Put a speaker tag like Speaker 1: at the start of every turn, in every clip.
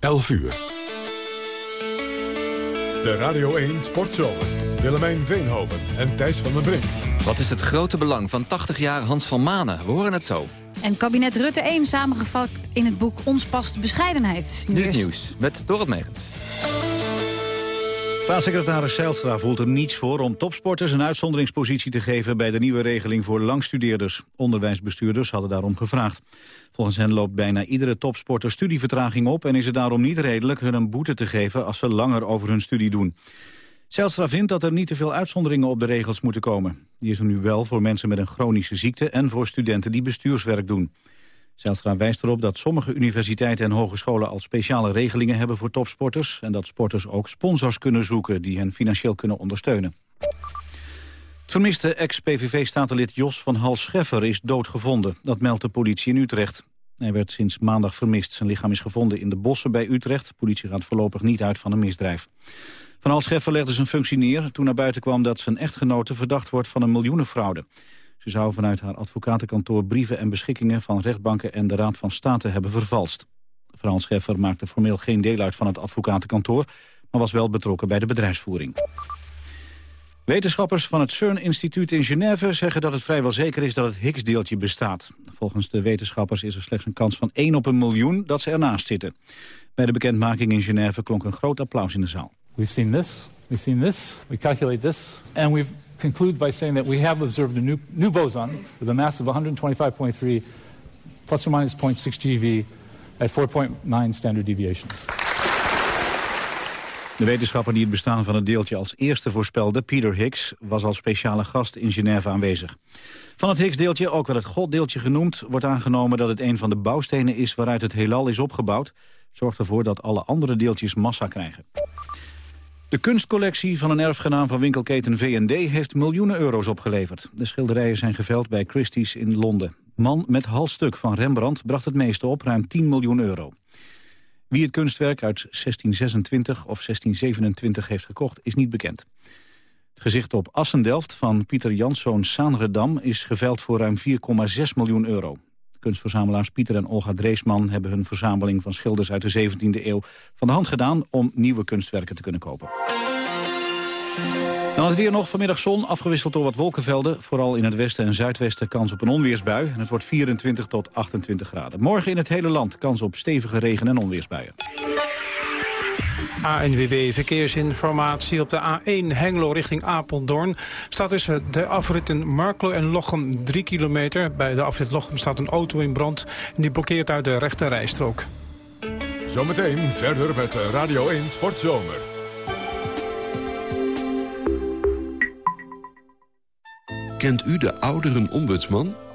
Speaker 1: 11 uur. De Radio 1 Sportzomer. Willemijn Veenhoven en Thijs van den Brink.
Speaker 2: Wat is het grote belang van 80 jaar Hans van Manen? We horen het zo.
Speaker 3: En kabinet Rutte 1 samengevat in het boek Ons past bescheidenheid.
Speaker 2: Nu het nieuws met Dorot Megens.
Speaker 4: Staatssecretaris Zijlstra voelt er niets voor om topsporters een uitzonderingspositie te geven bij de nieuwe regeling voor langstudeerders. Onderwijsbestuurders hadden daarom gevraagd. Volgens hen loopt bijna iedere topsporter studievertraging op en is het daarom niet redelijk hun een boete te geven als ze langer over hun studie doen. Zijlstra vindt dat er niet te veel uitzonderingen op de regels moeten komen. Die is er nu wel voor mensen met een chronische ziekte en voor studenten die bestuurswerk doen. Zijlstra wijst erop dat sommige universiteiten en hogescholen al speciale regelingen hebben voor topsporters en dat sporters ook sponsors kunnen zoeken die hen financieel kunnen ondersteunen. Het vermiste ex-PVV-statenlid Jos van Hals Scheffer is doodgevonden. Dat meldt de politie in Utrecht. Hij werd sinds maandag vermist. Zijn lichaam is gevonden in de bossen bij Utrecht. De politie gaat voorlopig niet uit van een misdrijf. Van Hals Scheffer legde zijn functie neer toen naar buiten kwam dat zijn echtgenote verdacht wordt van een miljoenenfraude. Ze zou vanuit haar advocatenkantoor brieven en beschikkingen van rechtbanken en de Raad van State hebben vervalst. Frans Scheffer maakte formeel geen deel uit van het advocatenkantoor, maar was wel betrokken bij de bedrijfsvoering. Wetenschappers van het CERN-instituut in Genève zeggen dat het vrijwel zeker is dat het Higgs-deeltje bestaat. Volgens de wetenschappers is er slechts een kans van 1 op een miljoen dat ze ernaast zitten. Bij de bekendmaking in Genève klonk een groot applaus in de zaal.
Speaker 5: We've seen this, we've seen this, we calculate this, and we've conclude by saying that we have observed a new, new boson with a mass of 125.3 plus or minus 0.6 GeV at 4.9 standard deviations.
Speaker 4: De wetenschapper die het bestaan van het deeltje als eerste voorspelde, Peter Higgs, was als speciale gast in Genève aanwezig. Van het Higgs-deeltje, ook wel het Goddeeltje genoemd, wordt aangenomen dat het een van de bouwstenen is waaruit het heelal is opgebouwd. Zorgt ervoor dat alle andere deeltjes massa krijgen. De kunstcollectie van een erfgenaam van winkelketen V&D heeft miljoenen euro's opgeleverd. De schilderijen zijn geveld bij Christie's in Londen. Man met halsstuk van Rembrandt bracht het meeste op, ruim 10 miljoen euro. Wie het kunstwerk uit 1626 of 1627 heeft gekocht, is niet bekend. Het gezicht op Assendelft van Pieter Janszoon Saanredam is geveld voor ruim 4,6 miljoen euro. Kunstverzamelaars Pieter en Olga Dreesman hebben hun verzameling van schilders uit de 17e eeuw van de hand gedaan om nieuwe kunstwerken te kunnen kopen. Dan het weer nog vanmiddag zon, afgewisseld door wat wolkenvelden. Vooral in het westen en zuidwesten kans op een onweersbui. En het wordt 24 tot 28 graden. Morgen in het hele land kans op stevige regen- en onweersbuien.
Speaker 6: ANWB Verkeersinformatie op de A1 Hengelo richting Apeldoorn. Staat tussen de afritten Marklo en Lochem 3 kilometer. Bij de afrit Lochem staat een auto in brand en die blokkeert uit de rechte rijstrook.
Speaker 1: Zometeen verder met Radio 1 Sportzomer.
Speaker 7: Kent u de ouderen-ombudsman?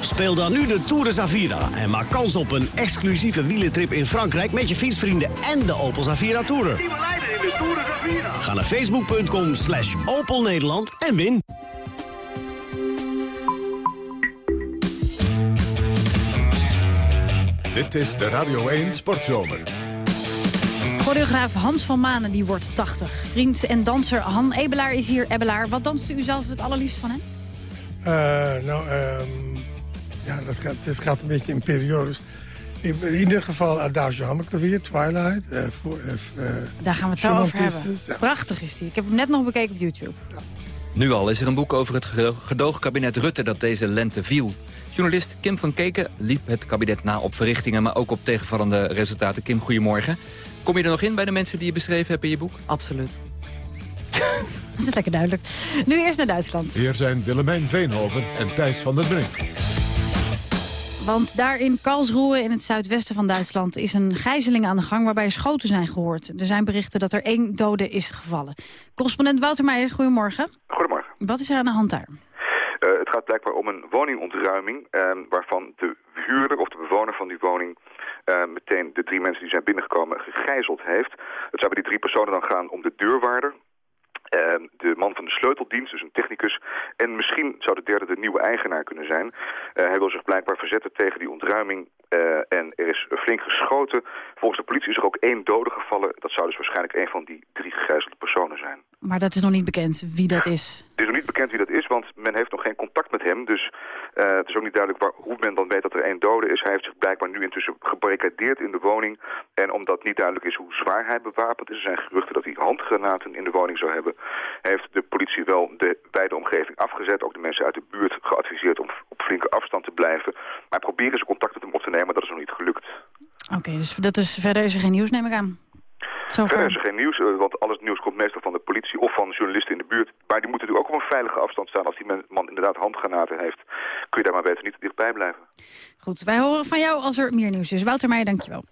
Speaker 8: Speel dan nu de Tour de Zavira en maak kans op een exclusieve wielentrip in Frankrijk... met je fietsvrienden en de Opel Zavira Tourer. Ga naar facebook.com slash Opel Nederland en win.
Speaker 1: Dit is de Radio 1 Sportzomer.
Speaker 3: Choreograaf Hans van Manen die wordt 80. Vriend en danser Han Ebelaar is hier. Ebelaar, wat danste u zelf het allerliefst van hem?
Speaker 9: Uh, nou, um ja, dat gaat, het gaat een beetje in periodes. In, ieder geval Adagio Hammerklavier, Twilight. Uh, voor, uh,
Speaker 3: Daar gaan we het zo over hebben. Prachtig is die. Ik heb hem net nog bekeken op YouTube. Ja.
Speaker 2: Nu al is er een boek over het gedoogkabinet Rutte dat deze lente viel. Journalist Kim van Keken liep het kabinet na op verrichtingen... maar ook op tegenvallende resultaten. Kim, goedemorgen. Kom je er nog in bij de mensen die je beschreven hebt in je boek?
Speaker 3: Absoluut. dat is lekker duidelijk. Nu eerst naar Duitsland.
Speaker 1: Hier zijn Willemijn Veenhoven en Thijs van der Brink.
Speaker 3: Want daar in Karlsruhe in het zuidwesten van Duitsland is een gijzeling aan de gang waarbij schoten zijn gehoord. Er zijn berichten dat er één dode is gevallen. Correspondent Wouter Meijer, goedemorgen.
Speaker 10: Goedemorgen.
Speaker 3: Wat is er aan de hand daar?
Speaker 10: Uh, het gaat blijkbaar om een woningontruiming uh, waarvan de huurder of de bewoner van die woning uh, meteen de drie mensen die zijn binnengekomen gegijzeld heeft. Het zou bij die drie personen dan gaan om de deurwaarder, Ehm, de man van de sleuteldienst, dus een technicus. En misschien zou de derde de nieuwe eigenaar kunnen zijn. Uh, hij wil zich blijkbaar verzetten tegen die ontruiming. Uh, en er is flink geschoten. Volgens de politie is er ook één dode gevallen. Dat zou dus waarschijnlijk een van die drie gegijzelde personen zijn.
Speaker 3: Maar dat is nog niet bekend wie dat is?
Speaker 10: Het is nog niet bekend wie dat is, want men heeft nog geen contact met hem. Dus uh, het is ook niet duidelijk waar, hoe men dan weet dat er één dode is. Hij heeft zich blijkbaar nu intussen gebarricadeerd in de woning. En omdat niet duidelijk is hoe zwaar hij bewapend is... zijn geruchten dat hij handgranaten in de woning zou hebben... heeft de politie wel de wijde omgeving afgezet. Ook de mensen uit de buurt geadviseerd om op flinke afstand te blijven. Maar proberen ze contact met hem op te nemen, maar dat is nog niet gelukt.
Speaker 3: Oké, dus dat is, verder is er geen nieuws, neem ik aan.
Speaker 10: Verder is er geen nieuws, eh, want alles nieuws komt meestal van de politie of van journalisten in de buurt. Maar die moeten natuurlijk ook op een veilige afstand staan. Als die man inderdaad handgranaten heeft, kun je daar maar beter niet dichtbij blijven.
Speaker 3: Goed, wij horen van jou als er meer nieuws is. Wouter Meijer, dankjewel.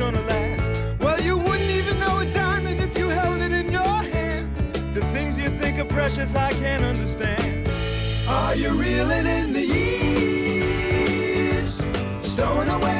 Speaker 11: Gonna last. Well, you wouldn't even know a diamond if you held it in your hand. The things you think are precious, I can't understand. Are you reeling in the years? Stowing away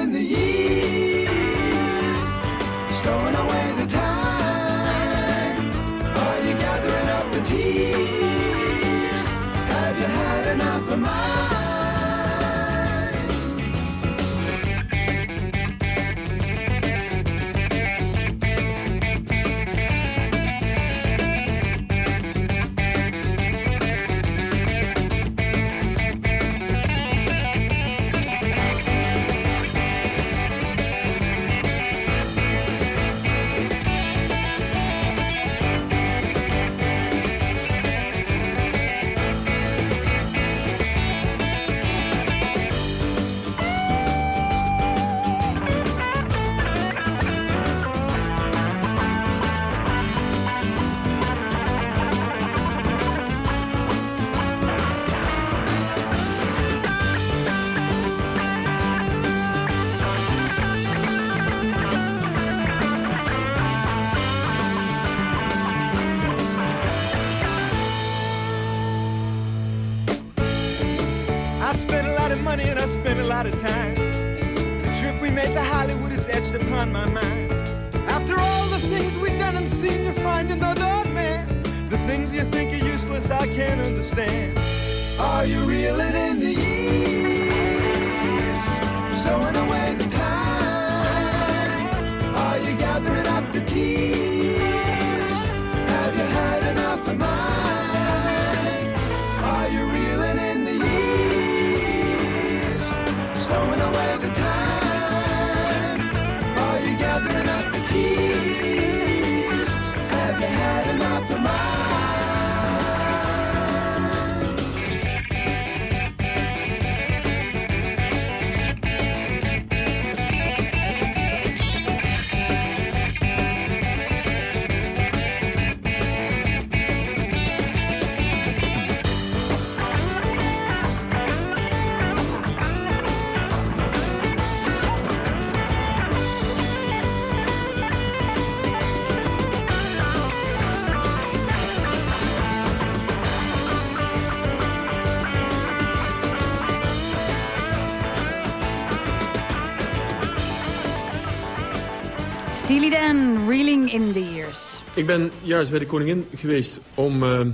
Speaker 11: In the Years.
Speaker 12: Ik ben juist bij de koningin geweest om eh,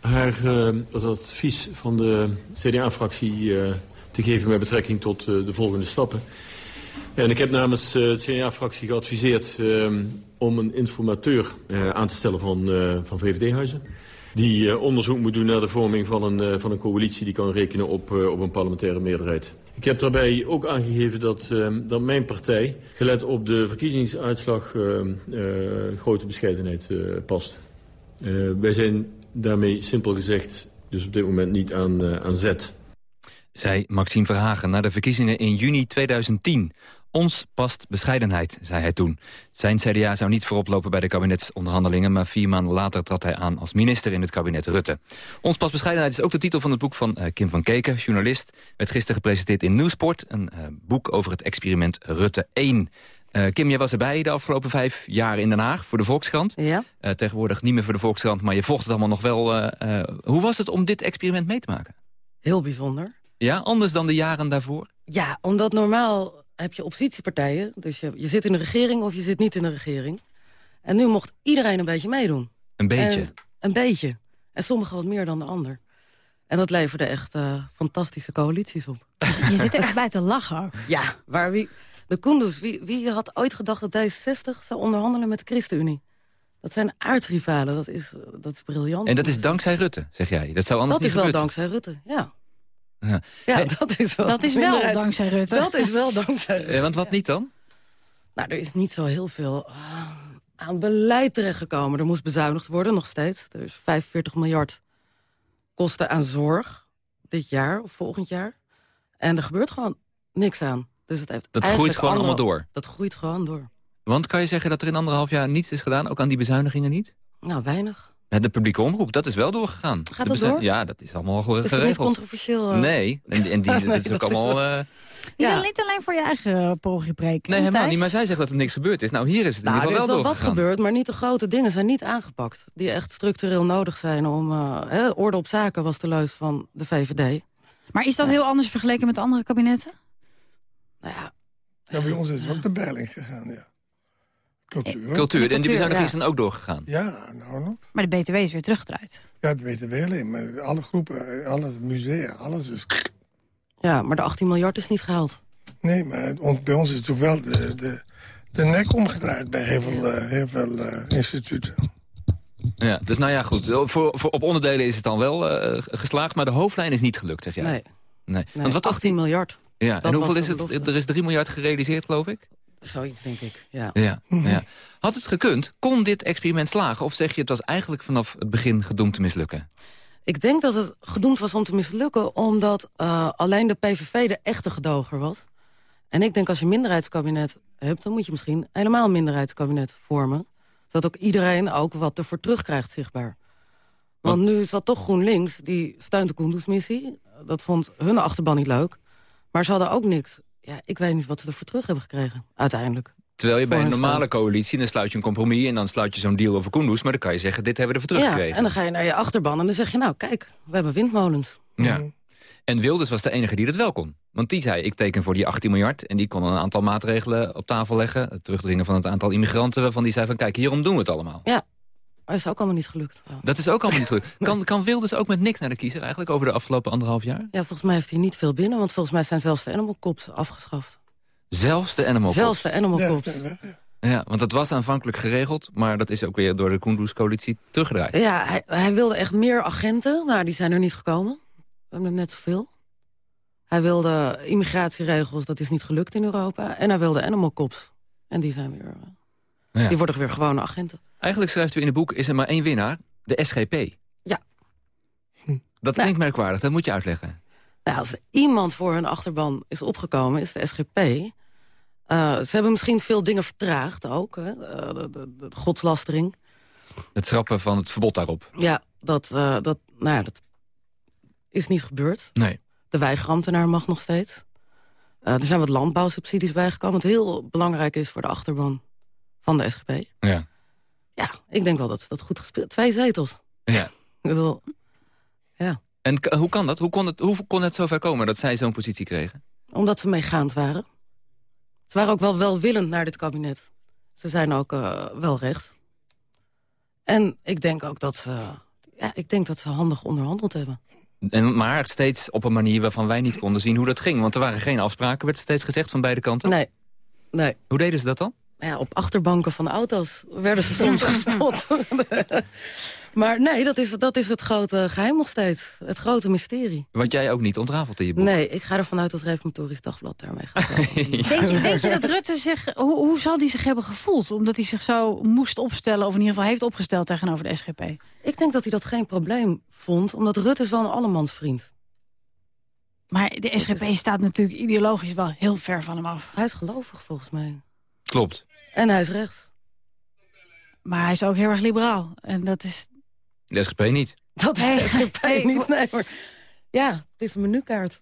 Speaker 12: haar het advies van de CDA-fractie eh, te geven... met betrekking tot de volgende stappen. En ik heb namens de CDA-fractie geadviseerd om een informateur aan te stellen van, van VVD-huizen. Die onderzoek moet doen naar de vorming van een, van een coalitie die kan rekenen op, op een parlementaire meerderheid. Ik heb daarbij ook aangegeven dat, eh, dat mijn partij, gelet op de verkiezingsuitslag, eh, grote bescheidenheid eh, past. Eh, wij zijn daarmee simpel gezegd dus op dit moment niet aan, aan zet.
Speaker 2: Zei Maxime Verhagen na de verkiezingen in juni 2010. Ons past bescheidenheid, zei hij toen. Zijn CDA zou niet voorop lopen bij de kabinetsonderhandelingen... maar vier maanden later trad hij aan als minister in het kabinet Rutte. Ons past bescheidenheid is ook de titel van het boek van eh, Kim van Keken, journalist. Werd gisteren gepresenteerd in Nieuwsport. Een eh, boek over het experiment Rutte 1. Eh, Kim, jij was erbij de afgelopen vijf jaar in Den Haag voor de Volkskrant.
Speaker 13: Ja.
Speaker 2: Tegenwoordig niet meer voor de Volkskrant, maar je volgt het allemaal nog wel. hoe was het om dit experiment mee te maken?
Speaker 13: Heel bijzonder.
Speaker 2: Ja, anders dan de jaren daarvoor?
Speaker 13: Ja, omdat normaal heb je oppositiepartijen. Dus je, je zit in de regering of je zit niet in de regering. En nu mocht iedereen een beetje meedoen.
Speaker 2: Een beetje?
Speaker 13: En, een beetje. En sommigen wat meer dan de ander. En dat leverde echt eh, fantastische coalities op.
Speaker 3: Dus je zit er echt bij te lachen.
Speaker 13: Ja, waar wie... De Kunduz, wie, wie had ooit gedacht dat D66 zou onderhandelen met de ChristenUnie? Dat zijn aardsrivalen, dat is, eh, dat is briljant.
Speaker 2: En dat is dankzij Rutte, zeg jij? Dat zou anders
Speaker 13: dat
Speaker 2: niet
Speaker 13: is wel dankzij Rutte, ja.
Speaker 2: Ja.
Speaker 13: Dat is wel,
Speaker 3: Dat is wel dankzij Rutte.
Speaker 13: Dat is wel dankzij Rutte.
Speaker 2: eh, want wat niet dan?
Speaker 13: Nou, er is niet zo heel veel ah, aan beleid terechtgekomen. Er moest bezuinigd worden, nog steeds. Er is 45 miljard kosten aan zorg dit jaar of volgend jaar. En er gebeurt gewoon niks aan. Dus het heeft
Speaker 2: Dat groeit gewoon allemaal door.
Speaker 13: Dat groeit gewoon door.
Speaker 2: Want kan je zeggen dat er in anderhalf jaar niets is gedaan? Ook aan die bezuinigingen niet?
Speaker 13: Nou, weinig.
Speaker 2: De publieke omroep, dat is wel doorgegaan.
Speaker 13: Gaat dat door?
Speaker 2: Ja, dat is allemaal ge-
Speaker 13: Is dat niet
Speaker 2: geregeld.
Speaker 13: controversieel? eh?
Speaker 2: Nee, en, en die,
Speaker 13: Nee,
Speaker 2: dat is ook
Speaker 13: dat is
Speaker 2: allemaal...
Speaker 13: wel-
Speaker 2: eh,
Speaker 3: Je
Speaker 13: Ja.
Speaker 3: niet alleen voor je eigen uh, parochie preken.
Speaker 2: nee, helemaal niet. Maar zij zegt dat er niks gebeurd is. Nou, hier is het in
Speaker 13: Nou, er
Speaker 2: ieder
Speaker 13: is
Speaker 2: geval
Speaker 13: wel
Speaker 2: wel
Speaker 13: wat gebeurd, maar niet de grote dingen zijn niet aangepakt. Die echt structureel nodig zijn om... eh, hè, orde op zaken was de leus van de VVD.
Speaker 3: Maar is dat heel anders vergeleken met andere kabinetten?
Speaker 13: Nou ja,
Speaker 9: Ja, bij ons is er ook de beiling gegaan, ja. Cultuur. ook.
Speaker 2: Cultuur, en die bezuiniging
Speaker 3: ja.
Speaker 2: is dan ook doorgegaan.
Speaker 9: Ja, nou nog.
Speaker 3: Maar de BTW is weer teruggedraaid.
Speaker 9: Ja, dat weten we alleen. Maar alle groepen, alles, musea, alles is...
Speaker 13: ja, maar de 18 miljard is niet gehaald.
Speaker 9: Nee, maar bij ons is toch wel de, de, de nek omgedraaid bij heel veel, eh, heel veel eh, instituten.
Speaker 2: Ja, dus nou ja, goed. Voor, voor, op onderdelen is het dan wel eh, geslaagd, maar de hoofdlijn is niet gelukt, zeg jij.
Speaker 13: Nee,
Speaker 2: nee.
Speaker 13: nee
Speaker 2: Want wat was
Speaker 13: 18
Speaker 2: die...
Speaker 13: miljard.
Speaker 2: Ja,
Speaker 13: dat
Speaker 2: en hoeveel is
Speaker 13: de
Speaker 2: het? Er is 3 miljard gerealiseerd, geloof ik.
Speaker 13: Zoiets, denk ik. Ja.
Speaker 2: Ja, ja. Had het gekund? Kon dit experiment slagen? Of zeg je het was eigenlijk vanaf het begin gedoemd te mislukken?
Speaker 13: Ik denk dat het gedoemd was om te mislukken... omdat eh, alleen de PVV de echte gedoger was. En ik denk als je een minderheidskabinet hebt... dan moet je misschien helemaal een minderheidskabinet vormen. Zodat ook iedereen ook wat ervoor terugkrijgt zichtbaar. Want nu is dat toch GroenLinks, die steunt de Koendersmissie. Dat vond hun achterban niet leuk. Maar ze hadden ook niks. Ja, ik weet niet wat ze ervoor terug hebben gekregen, uiteindelijk.
Speaker 2: Terwijl je bij een normale coalitie, dan sluit je een compromis... en dan sluit je zo'n deal over Koendoes, maar dan kan je zeggen... dit hebben we ervoor
Speaker 13: Ja,
Speaker 2: teruggekregen.
Speaker 13: en dan ga je naar je achterban en dan zeg je... nou, kijk, we hebben windmolens.
Speaker 2: Ja. En Wilders was de enige die dat wel kon. Want die zei, ik teken voor die 18 miljard... en die kon een aantal maatregelen op tafel leggen. Het terugdringen van het aantal immigranten... waarvan die zei van, kijk, hierom doen we het allemaal.
Speaker 13: Ja, maar is ook allemaal niet gelukt.
Speaker 2: Dat is ook allemaal niet goed. Kan, kan Wilders ook met niks naar de kiezer eigenlijk... over de afgelopen anderhalf jaar?
Speaker 13: Ja, volgens mij heeft hij niet veel binnen, want volgens mij zijn zelfs de animal cops afgeschaft.
Speaker 2: Zelfs de animal
Speaker 13: zelfs
Speaker 2: Cops.
Speaker 13: de animal cops.
Speaker 9: dat ja.
Speaker 2: Ja, want dat was aanvankelijk geregeld... maar dat is ook weer door de Koendoes-coalitie teruggedraaid.
Speaker 13: Ja, hij, hij wilde echt meer agenten. Nou, die zijn er niet gekomen. We hebben net zoveel. Hij wilde immigratieregels, dat is niet gelukt in Europa. En hij wilde animal cops. En die zijn weer...
Speaker 2: Ja.
Speaker 13: Die worden weer gewone agenten.
Speaker 2: Eigenlijk schrijft u in het boek, is er maar één winnaar, de SGP.
Speaker 13: Ja.
Speaker 2: Dat klinkt merkwaardig, dat moet je uitleggen.
Speaker 13: Nou, als er iemand voor hun achterban is opgekomen, is de SGP. Eh, ze hebben misschien veel dingen vertraagd ook. Hè? Eh, de, de- de godslastering.
Speaker 2: Het schrappen van het verbod daarop.
Speaker 13: Ja, dat, eh, dat, nou ja, dat is niet gebeurd.
Speaker 2: Nee.
Speaker 13: De weigerambtenaar mag nog steeds. Eh, er zijn wat landbouwsubsidies bijgekomen. Wat heel belangrijk is voor de achterban van de SGP.
Speaker 2: Ja.
Speaker 13: Ja, ik denk wel dat ze dat goed gespeeld. Twee zetels.
Speaker 2: ja.
Speaker 13: Ik bedoel, ja.
Speaker 2: En hoe kan dat? Hoe kon het, hoe kon het zover komen dat zij zo'n positie kregen?
Speaker 13: Omdat ze meegaand waren. Ze waren ook wel welwillend naar dit kabinet. Ze zijn ook eh, wel recht. En ik denk ook dat ze, ja, ik denk dat ze handig onderhandeld hebben.
Speaker 2: En, maar steeds op een manier waarvan wij niet konden zien hoe dat ging. Want er waren geen afspraken, werd steeds gezegd van beide kanten.
Speaker 13: Nee, nee.
Speaker 2: Hoe deden ze dat dan?
Speaker 13: Ja, op achterbanken van auto's werden ze soms gespot. maar nee, dat is, dat is het grote geheim nog steeds. Het grote mysterie.
Speaker 2: Wat jij ook niet ontrafelt in je boek.
Speaker 13: Nee, ik ga ervan uit dat Reformatorisch Dagblad daarmee gaat.
Speaker 3: Denk je, denk je dat Rutte zich... Hoe, hoe zal hij zich hebben gevoeld? Omdat hij zich zo moest opstellen... of in ieder geval heeft opgesteld tegenover de SGP?
Speaker 13: Ik denk dat hij dat geen probleem vond, omdat Rutte is wel een allemansvriend.
Speaker 3: Maar de SGP staat natuurlijk ideologisch wel heel ver van hem af.
Speaker 13: Hij is gelovig volgens mij.
Speaker 2: Klopt.
Speaker 13: En hij is rechts.
Speaker 3: Maar hij is ook heel erg liberaal. En dat is...
Speaker 2: De SGP niet.
Speaker 13: Dat is de SGP niet. Nee, maar ja, het is een menukaart.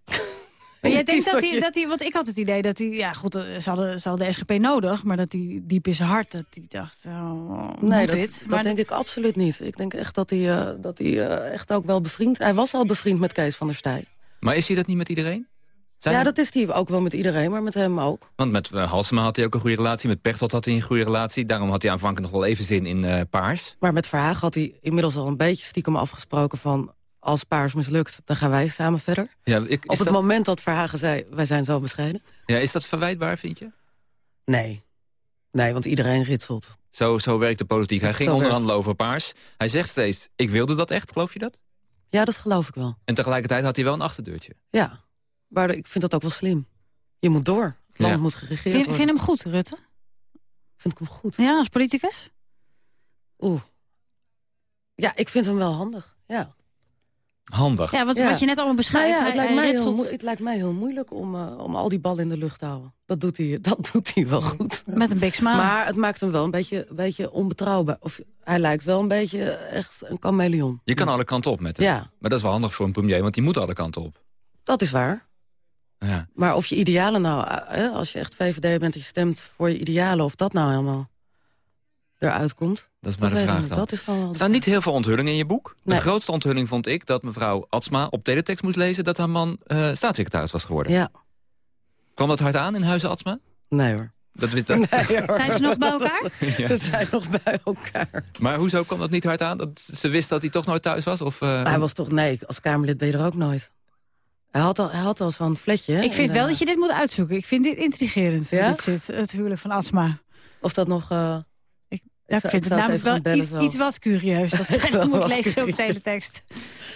Speaker 3: Maar jij denkt dat hij, dat hij, want ik had het idee dat hij, ja goed, eh, ze hadden, ze hadden de SGP nodig, maar dat hij diep in zijn hart, dat hij dacht, oh,
Speaker 13: Nee, dat,
Speaker 3: dit?
Speaker 13: dat
Speaker 3: Maar
Speaker 13: denk ik absoluut niet. Ik denk echt dat hij, eh, dat hij eh, echt ook wel bevriend... Hij was al bevriend met Kees van der Staaij.
Speaker 2: Maar is hij dat niet met iedereen? Zijn
Speaker 13: ja, dat is hij ook wel met iedereen, maar met hem ook.
Speaker 2: Want met uh, Halsema had hij ook een goede relatie. Met Pechtold had hij een goede relatie. Daarom had hij aanvankelijk nog wel even zin in eh, paars.
Speaker 13: Maar met Verhaag had hij inmiddels al een beetje stiekem afgesproken van... als Paars mislukt, dan gaan wij samen verder.
Speaker 2: Ja, ik,
Speaker 13: Op het
Speaker 2: dat,
Speaker 13: moment dat Verhagen zei, wij zijn zo bescheiden.
Speaker 2: ja, is dat verwijtbaar, vind je?
Speaker 13: Nee. Nee, want iedereen ritselt.
Speaker 2: Zo, zo werkt de politiek. Hij ging onderhandelen over paars. Hij zegt steeds, ik wilde dat echt, geloof je dat?
Speaker 13: Ja, dat geloof ik wel.
Speaker 2: En tegelijkertijd had hij wel een achterdeurtje.
Speaker 13: Ja, maar ik vind dat ook wel slim. Je moet door. Het land
Speaker 2: Ja.
Speaker 13: moet geregeerd
Speaker 3: vind,
Speaker 13: worden.
Speaker 3: vind hem goed, Rutte?
Speaker 13: Vind ik hem goed.
Speaker 3: Ja, als politicus?
Speaker 13: Oeh. Ja, ik vind hem wel handig. Ja.
Speaker 2: Handig.
Speaker 3: Ja, wat,
Speaker 13: Ja.
Speaker 3: wat je net allemaal
Speaker 13: Nou
Speaker 3: beschrijft,
Speaker 13: ja, het,
Speaker 3: hij,
Speaker 13: lijkt
Speaker 3: hij
Speaker 13: heel, het lijkt mij heel moeilijk om, eh, om al die ballen in de lucht te houden. Dat doet hij, dat doet hij wel goed.
Speaker 3: met een big smile.
Speaker 13: Maar het maakt hem wel een beetje, een beetje onbetrouwbaar. Of, hij lijkt wel een beetje echt een chameleon.
Speaker 2: Je kan alle kanten op met hem.
Speaker 13: Ja.
Speaker 2: Maar dat is wel handig voor een premier, want die moet alle kanten op.
Speaker 13: Dat is waar.
Speaker 2: Ja.
Speaker 13: Maar of je idealen nou, eh, hè, als je echt VVD bent en je stemt voor je idealen... of dat nou helemaal eruit komt.
Speaker 2: Dat is maar de
Speaker 13: ik
Speaker 2: vraag dan.
Speaker 13: Dat is dan wel...
Speaker 2: Er staan niet heel veel onthullingen in je boek. De grootste onthulling vond ik dat mevrouw Atsma op teletext moest lezen... dat haar man eh, staatssecretaris was geworden.
Speaker 13: Ja,
Speaker 2: Kwam dat hard aan in Huizen Atsma?
Speaker 13: nee hoor.
Speaker 2: Dat, weet- dat-
Speaker 13: Nee, hoor.
Speaker 3: Zijn ze nog bij elkaar?
Speaker 2: Ja.
Speaker 13: Ze zijn nog bij elkaar.
Speaker 2: Maar hoezo kwam dat niet hard aan? Dat ze wist dat hij toch nooit thuis was? Of, eh,
Speaker 13: Hij was toch, nee, als Kamerlid ben je er ook nooit. Hij had al, hij had al zo'n fletje.
Speaker 3: Ik vind
Speaker 13: in,
Speaker 3: wel
Speaker 13: eh,
Speaker 3: dat je dit moet uitzoeken. Ik vind dit intrigerend, hoe
Speaker 13: Ja?
Speaker 3: dit zit, het huwelijk van Asma.
Speaker 13: Of dat nog... eh,
Speaker 3: Ik, ik vind
Speaker 13: ik
Speaker 3: het namelijk wel
Speaker 13: bellen
Speaker 3: iets, wat curieus. Dat moet lezen op teletext.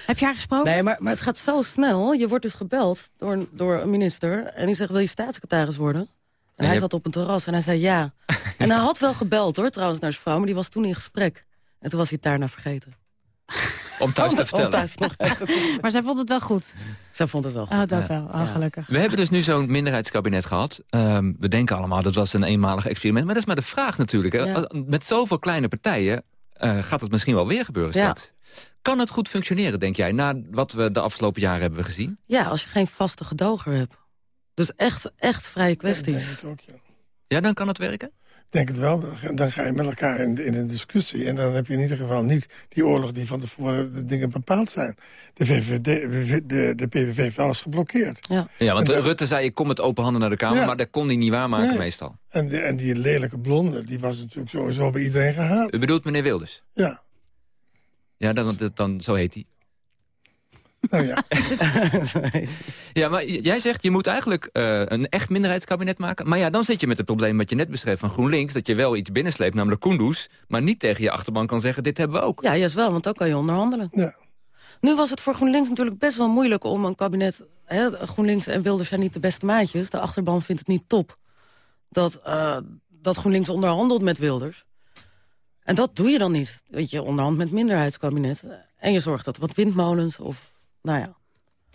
Speaker 3: Heb je haar gesproken?
Speaker 13: Nee, maar, maar het gaat zo snel. Je wordt dus gebeld door, een- door een minister. En die zegt, wil je staatssecretaris worden? En hij zat op een terras en hij zei ja. en hij had wel gebeld hoor, trouwens, naar zijn vrouw. Maar die was toen in gesprek. En toen was hij het daarna vergeten.
Speaker 2: Om thuis te
Speaker 13: Om
Speaker 2: vertellen.
Speaker 13: thuis nog
Speaker 3: Maar zij vond het wel goed.
Speaker 13: Zij vond het wel goed.
Speaker 3: Ah, dat
Speaker 2: Ja.
Speaker 3: wel. Ah, gelukkig.
Speaker 2: We hebben dus nu zo'n minderheidskabinet gehad. Ehm, we denken allemaal dat was een eenmalig experiment. Maar dat is maar de vraag natuurlijk. Hè.
Speaker 13: Ja.
Speaker 2: Met zoveel kleine partijen eh, gaat het misschien wel weer gebeuren
Speaker 13: Ja.
Speaker 2: straks. Kan het goed functioneren, denk jij, na wat we de afgelopen jaren hebben gezien?
Speaker 13: Ja, als je geen vaste gedoger hebt. Dus echt, echt vrije kwesties.
Speaker 9: het ook, ja.
Speaker 2: Ja, dan kan het werken?
Speaker 9: Ik denk het wel. Dan ga- je met elkaar in, in een discussie. En dan heb je in ieder geval niet die oorlog die van tevoren de dingen bepaald zijn. De, VVD, de, de PVV heeft alles geblokkeerd.
Speaker 13: Ja.
Speaker 2: Ja, want Rutte zei, ik kom met open handen naar de Kamer...
Speaker 9: Ja.
Speaker 2: maar dat kon hij niet waarmaken
Speaker 9: Nee.
Speaker 2: meestal.
Speaker 9: En, die- en die lelijke blonde, die was natuurlijk sowieso bij iedereen gehaat.
Speaker 2: U bedoelt meneer Wilders?
Speaker 9: Ja,
Speaker 2: Ja, dan, dan, dan zo heet hij.
Speaker 9: Nou ja.
Speaker 2: Ja, maar jij zegt, je moet eigenlijk eh, een echt minderheidskabinet maken. Maar ja, dan zit je met het probleem wat je net beschreef van GroenLinks... dat je wel iets binnensleept, namelijk Kunduz... maar niet tegen je achterban kan zeggen, dit hebben we ook.
Speaker 13: Ja, juist wel, want dan kan je onderhandelen.
Speaker 9: ja.
Speaker 13: Nu was het voor GroenLinks natuurlijk best wel moeilijk om een kabinet... Hè, GroenLinks en Wilders zijn niet de beste maatjes. De achterban vindt het niet top dat, eh, dat GroenLinks onderhandelt met Wilders. En dat doe je dan niet. Weet je, onderhand met minderheidskabinet. En je zorgt dat wat windmolens of... Nou ja,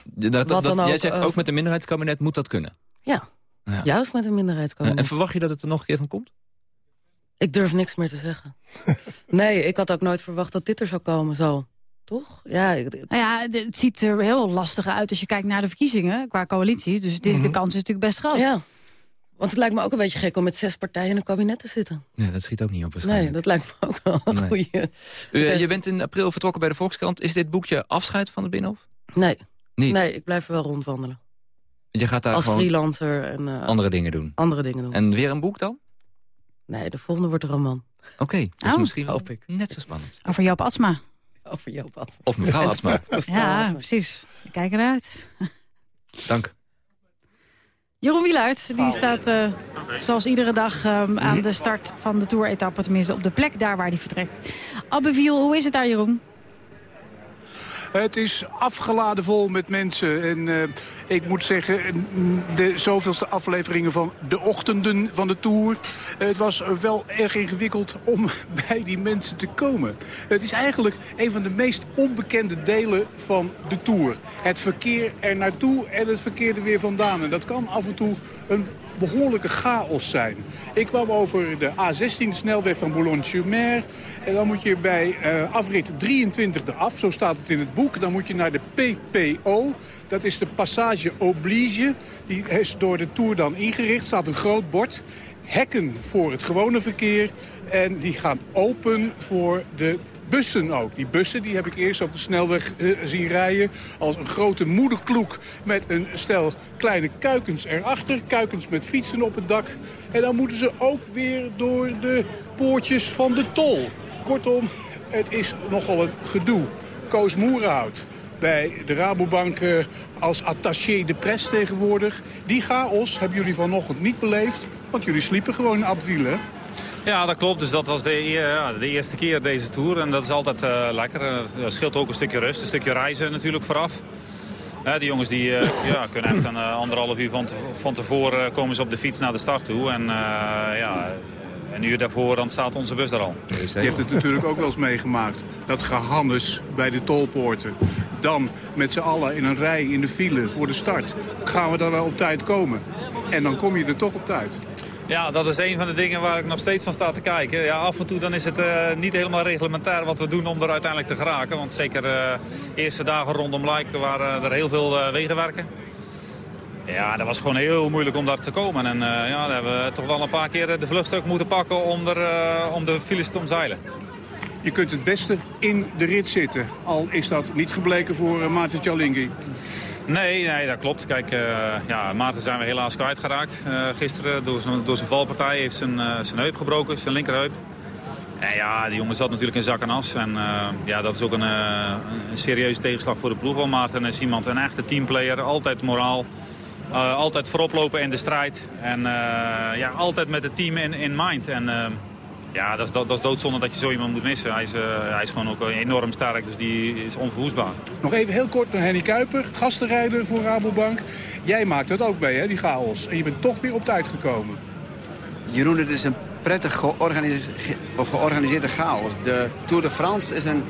Speaker 2: Dat, dat,
Speaker 13: Wat dan
Speaker 2: dat- jij
Speaker 13: ook,
Speaker 2: zegt,
Speaker 13: eh,
Speaker 2: ook met een minderheidskabinet moet dat kunnen.
Speaker 13: ja.
Speaker 2: Ja.
Speaker 13: juist met een
Speaker 2: Eh,
Speaker 13: minderheidskabinet.
Speaker 2: en verwacht je dat het er nog een keer van komt?
Speaker 13: Ik durf niks meer te zeggen. nee, ik had ook nooit verwacht dat dit er zou komen, zo. Toch? Ja, ik,
Speaker 3: Nou ja, de- het ziet er heel lastig uit als je kijkt naar de verkiezingen qua coalities. Dus dit, de kans is natuurlijk best groot.
Speaker 13: ja. Want het lijkt me ook een beetje gek om met zes partijen in een kabinet te zitten.
Speaker 2: Nee, dat schiet ook niet op
Speaker 13: Nee,
Speaker 2: waarschijnlijk.
Speaker 13: dat lijkt me ook wel een
Speaker 2: Nee.
Speaker 13: goede...
Speaker 2: U, eh, je bent in april vertrokken bij de Volkskrant. Is dit boekje afscheid van het Binnenhof?
Speaker 13: Nee,
Speaker 2: Niet?
Speaker 13: nee, ik blijf er wel rondwandelen.
Speaker 2: Je gaat daar
Speaker 13: Als
Speaker 2: gewoon
Speaker 13: freelancer en eh,
Speaker 2: andere dingen doen.
Speaker 13: andere dingen doen.
Speaker 2: En weer een boek dan?
Speaker 13: Nee, de volgende wordt een roman.
Speaker 2: Oké, dus
Speaker 3: Oh.
Speaker 2: misschien
Speaker 13: Hoop ik.
Speaker 2: net zo spannend.
Speaker 3: Over Joop Atsma.
Speaker 13: Over jouw pad.
Speaker 2: Of mevrouw Atsma.
Speaker 3: Ja, precies. Ik Kijk eruit.
Speaker 2: Dank.
Speaker 3: Jeroen Wielaert, die staat eh, zoals iedere dag ehm, aan de start van de Tour-etappe. Tenminste op de plek daar waar hij vertrekt. Abbeville, hoe is het daar Jeroen?
Speaker 14: Het is afgeladen vol met mensen. En eh, ik moet zeggen, de zoveelste afleveringen van de ochtenden van de Tour. Het was wel erg ingewikkeld om bij die mensen te komen. Het is eigenlijk een van de meest onbekende delen van de Tour. Het verkeer er naartoe en het verkeer er weer vandaan. En dat kan af en toe een behoorlijke chaos zijn. Ik kwam over de A16, de snelweg van Boulogne-sur-Mer. En dan moet je bij eh, afrit 23 eraf, zo staat het in het boek. Dan moet je naar de PPO, dat is de Passage Oblige. Die is door de Tour dan ingericht, staat een groot bord. Hekken voor het gewone verkeer en die gaan open voor de bussen ook. Die bussen die heb ik eerst op de snelweg eh, zien rijden als een grote moederkloek met een stel kleine kuikens erachter. Kuikens met fietsen op het dak. En dan moeten ze ook weer door de poortjes van de tol. Kortom, het is nogal een gedoe. Koos Moerenhout bij de Rabobank eh, als attaché de presse tegenwoordig. Die chaos hebben jullie vanochtend niet beleefd, want jullie sliepen gewoon in hè?
Speaker 15: Ja, dat klopt. Dus dat was de, e- ja, de eerste keer deze Tour. En dat is altijd eh, lekker. Eh, Dat scheelt ook een stukje rust, een stukje reizen natuurlijk vooraf. Eh, die jongens die, eh, ja, kunnen echt een eh, anderhalf uur van, te- van tevoren komen ze op de fiets naar de start toe. En eh, ja, een uur daarvoor dan staat onze bus er al.
Speaker 14: Je hebt het natuurlijk ook wel eens meegemaakt. Dat gehannes bij de tolpoorten. Dan met z'n allen in een rij in de file voor de start. Gaan we dan wel op tijd komen? En dan kom je er toch op tijd.
Speaker 15: Ja, dat is een van de dingen waar ik nog steeds van sta te kijken. Ja, af en toe dan is het eh, niet helemaal reglementair wat we doen om er uiteindelijk te geraken. Want zeker eh, de eerste dagen rondom Luik waren er heel veel eh, wegenwerken. Ja, dat was gewoon heel moeilijk om daar te komen. En eh, ja, daar hebben we toch wel een paar keer de vluchtstuk moeten pakken om, er, eh, om de files te omzeilen.
Speaker 14: Je kunt het beste in de rit zitten. Al is dat niet gebleken voor uh, Maarten Tjallingi.
Speaker 15: Nee, nee, dat klopt. Kijk, eh, ja, Maarten zijn we helaas kwijtgeraakt. Eh gisteren door zijn, valpartij heeft zijn, eh, zijn heup gebroken, zijn linkerheup. En ja, die jongen zat natuurlijk in zak en as. En eh, ja, dat is ook een, eh, een serieuze tegenslag voor de ploeg. Want Maarten is iemand, een echte teamplayer, altijd moraal. eh, altijd voorop lopen in de strijd. En eh, ja, altijd met het team in, in mind. En eh, ja, dat is, dat is doodzonde dat je zo iemand moet missen. Hij is, eh, hij is gewoon ook enorm sterk, dus die is onverwoestbaar.
Speaker 14: Nog even heel kort naar Henny Kuiper, gastenrijder voor Rabobank. Jij maakt het ook mee, hè, die chaos. En je bent toch weer op tijd gekomen.
Speaker 16: Jeroen, het is een prettig georganise- ge- georganiseerde chaos. De Tour de France is een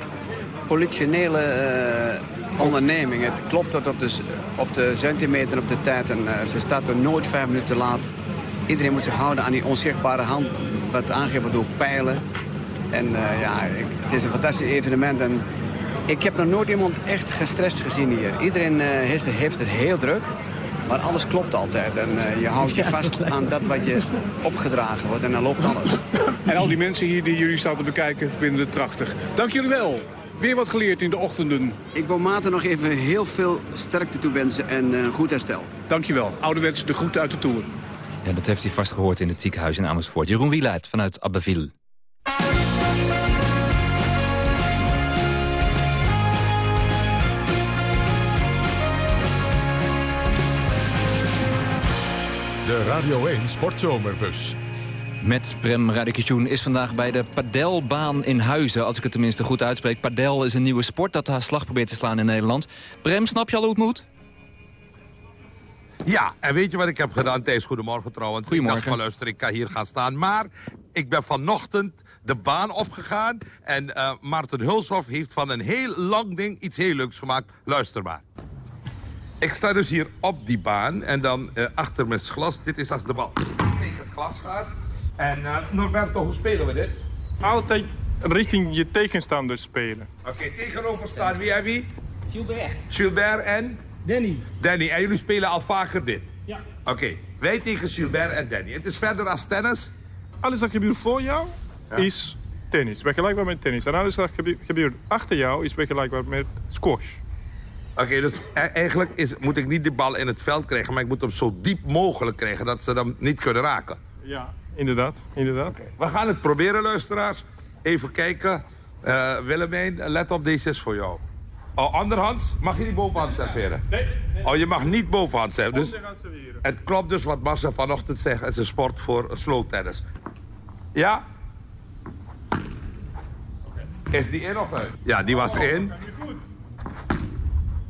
Speaker 16: politionele eh, onderneming. Het klopt tot op de, op de centimeter op de tijd. En eh, ze staat er nooit vijf minuten te laat. Iedereen moet zich houden aan die onzichtbare hand. Wat aangegeven wordt door pijlen. En eh, ja, ik- het is een fantastisch evenement. En ik heb nog nooit iemand echt gestrest gezien hier. Iedereen eh, heeft, heeft het heel druk. Maar alles klopt altijd. En eh, je houdt je vast aan dat wat je opgedragen wordt. En dan loopt alles.
Speaker 14: En al die mensen hier die jullie staan te bekijken vinden het prachtig. Dank jullie wel. Weer wat geleerd in de ochtenden.
Speaker 16: Ik wil Maarten nog even heel veel sterkte toewensen en eh, goed herstel.
Speaker 14: Dankjewel. Ouderwets de groeten uit de Tour.
Speaker 2: Ja, dat heeft hij vast gehoord in het ziekenhuis in Amersfoort. Jeroen Wielaert vanuit Abbeville.
Speaker 1: De Radio 1 Sportzomerbus.
Speaker 2: Met Prem Radikisjoen is vandaag bij de padelbaan in Huizen. Als ik het tenminste goed uitspreek. Padel is een nieuwe sport dat haar slag probeert te slaan in Nederland. Prem, snap je al hoe het moet?
Speaker 17: Ja, en weet je wat ik heb gedaan? Thijs, goedemorgen trouwens.
Speaker 2: Goedemorgen.
Speaker 17: Ik dacht van luister, ik kan hier gaan staan. Maar ik ben vanochtend de baan opgegaan. En eh Maarten Hulshoff heeft van een heel lang ding iets heel leuks gemaakt. Luister maar. Ik sta dus hier op die baan. En dan eh, achter mijn glas. Dit is als de bal tegen het glas gaat. En eh, Norberto, hoe spelen we dit?
Speaker 18: Altijd richting je tegenstander spelen.
Speaker 17: Oké, tegenover staan wie en wie?
Speaker 18: Gilbert.
Speaker 17: Gilbert en?
Speaker 18: Danny.
Speaker 17: Danny. En jullie spelen al vaker dit?
Speaker 18: Ja.
Speaker 17: Oké, wij tegen Gilbert en Danny. Het is verder als tennis?
Speaker 18: Alles wat gebeurt voor jou is tennis. Vergelijkbaar met tennis. En alles wat gebe- gebeurt achter jou is vergelijkbaar met squash.
Speaker 17: Oké, dus e- eigenlijk is, moet ik niet de bal in het veld krijgen... maar ik moet hem zo diep mogelijk krijgen dat ze hem niet kunnen raken.
Speaker 18: Ja. inderdaad. inderdaad.
Speaker 17: We gaan het proberen, luisteraars. Even kijken. Eh Willemijn, let op, deze is voor jou. Oh, anderhands, mag je niet bovenhand serveren?
Speaker 18: Nee.
Speaker 17: Oh, je mag niet bovenhand serveren. Dus het klopt dus wat Marcel vanochtend zegt. Het is een sport voor sloottennis. Ja? Is die in of uit? Ja, die was in.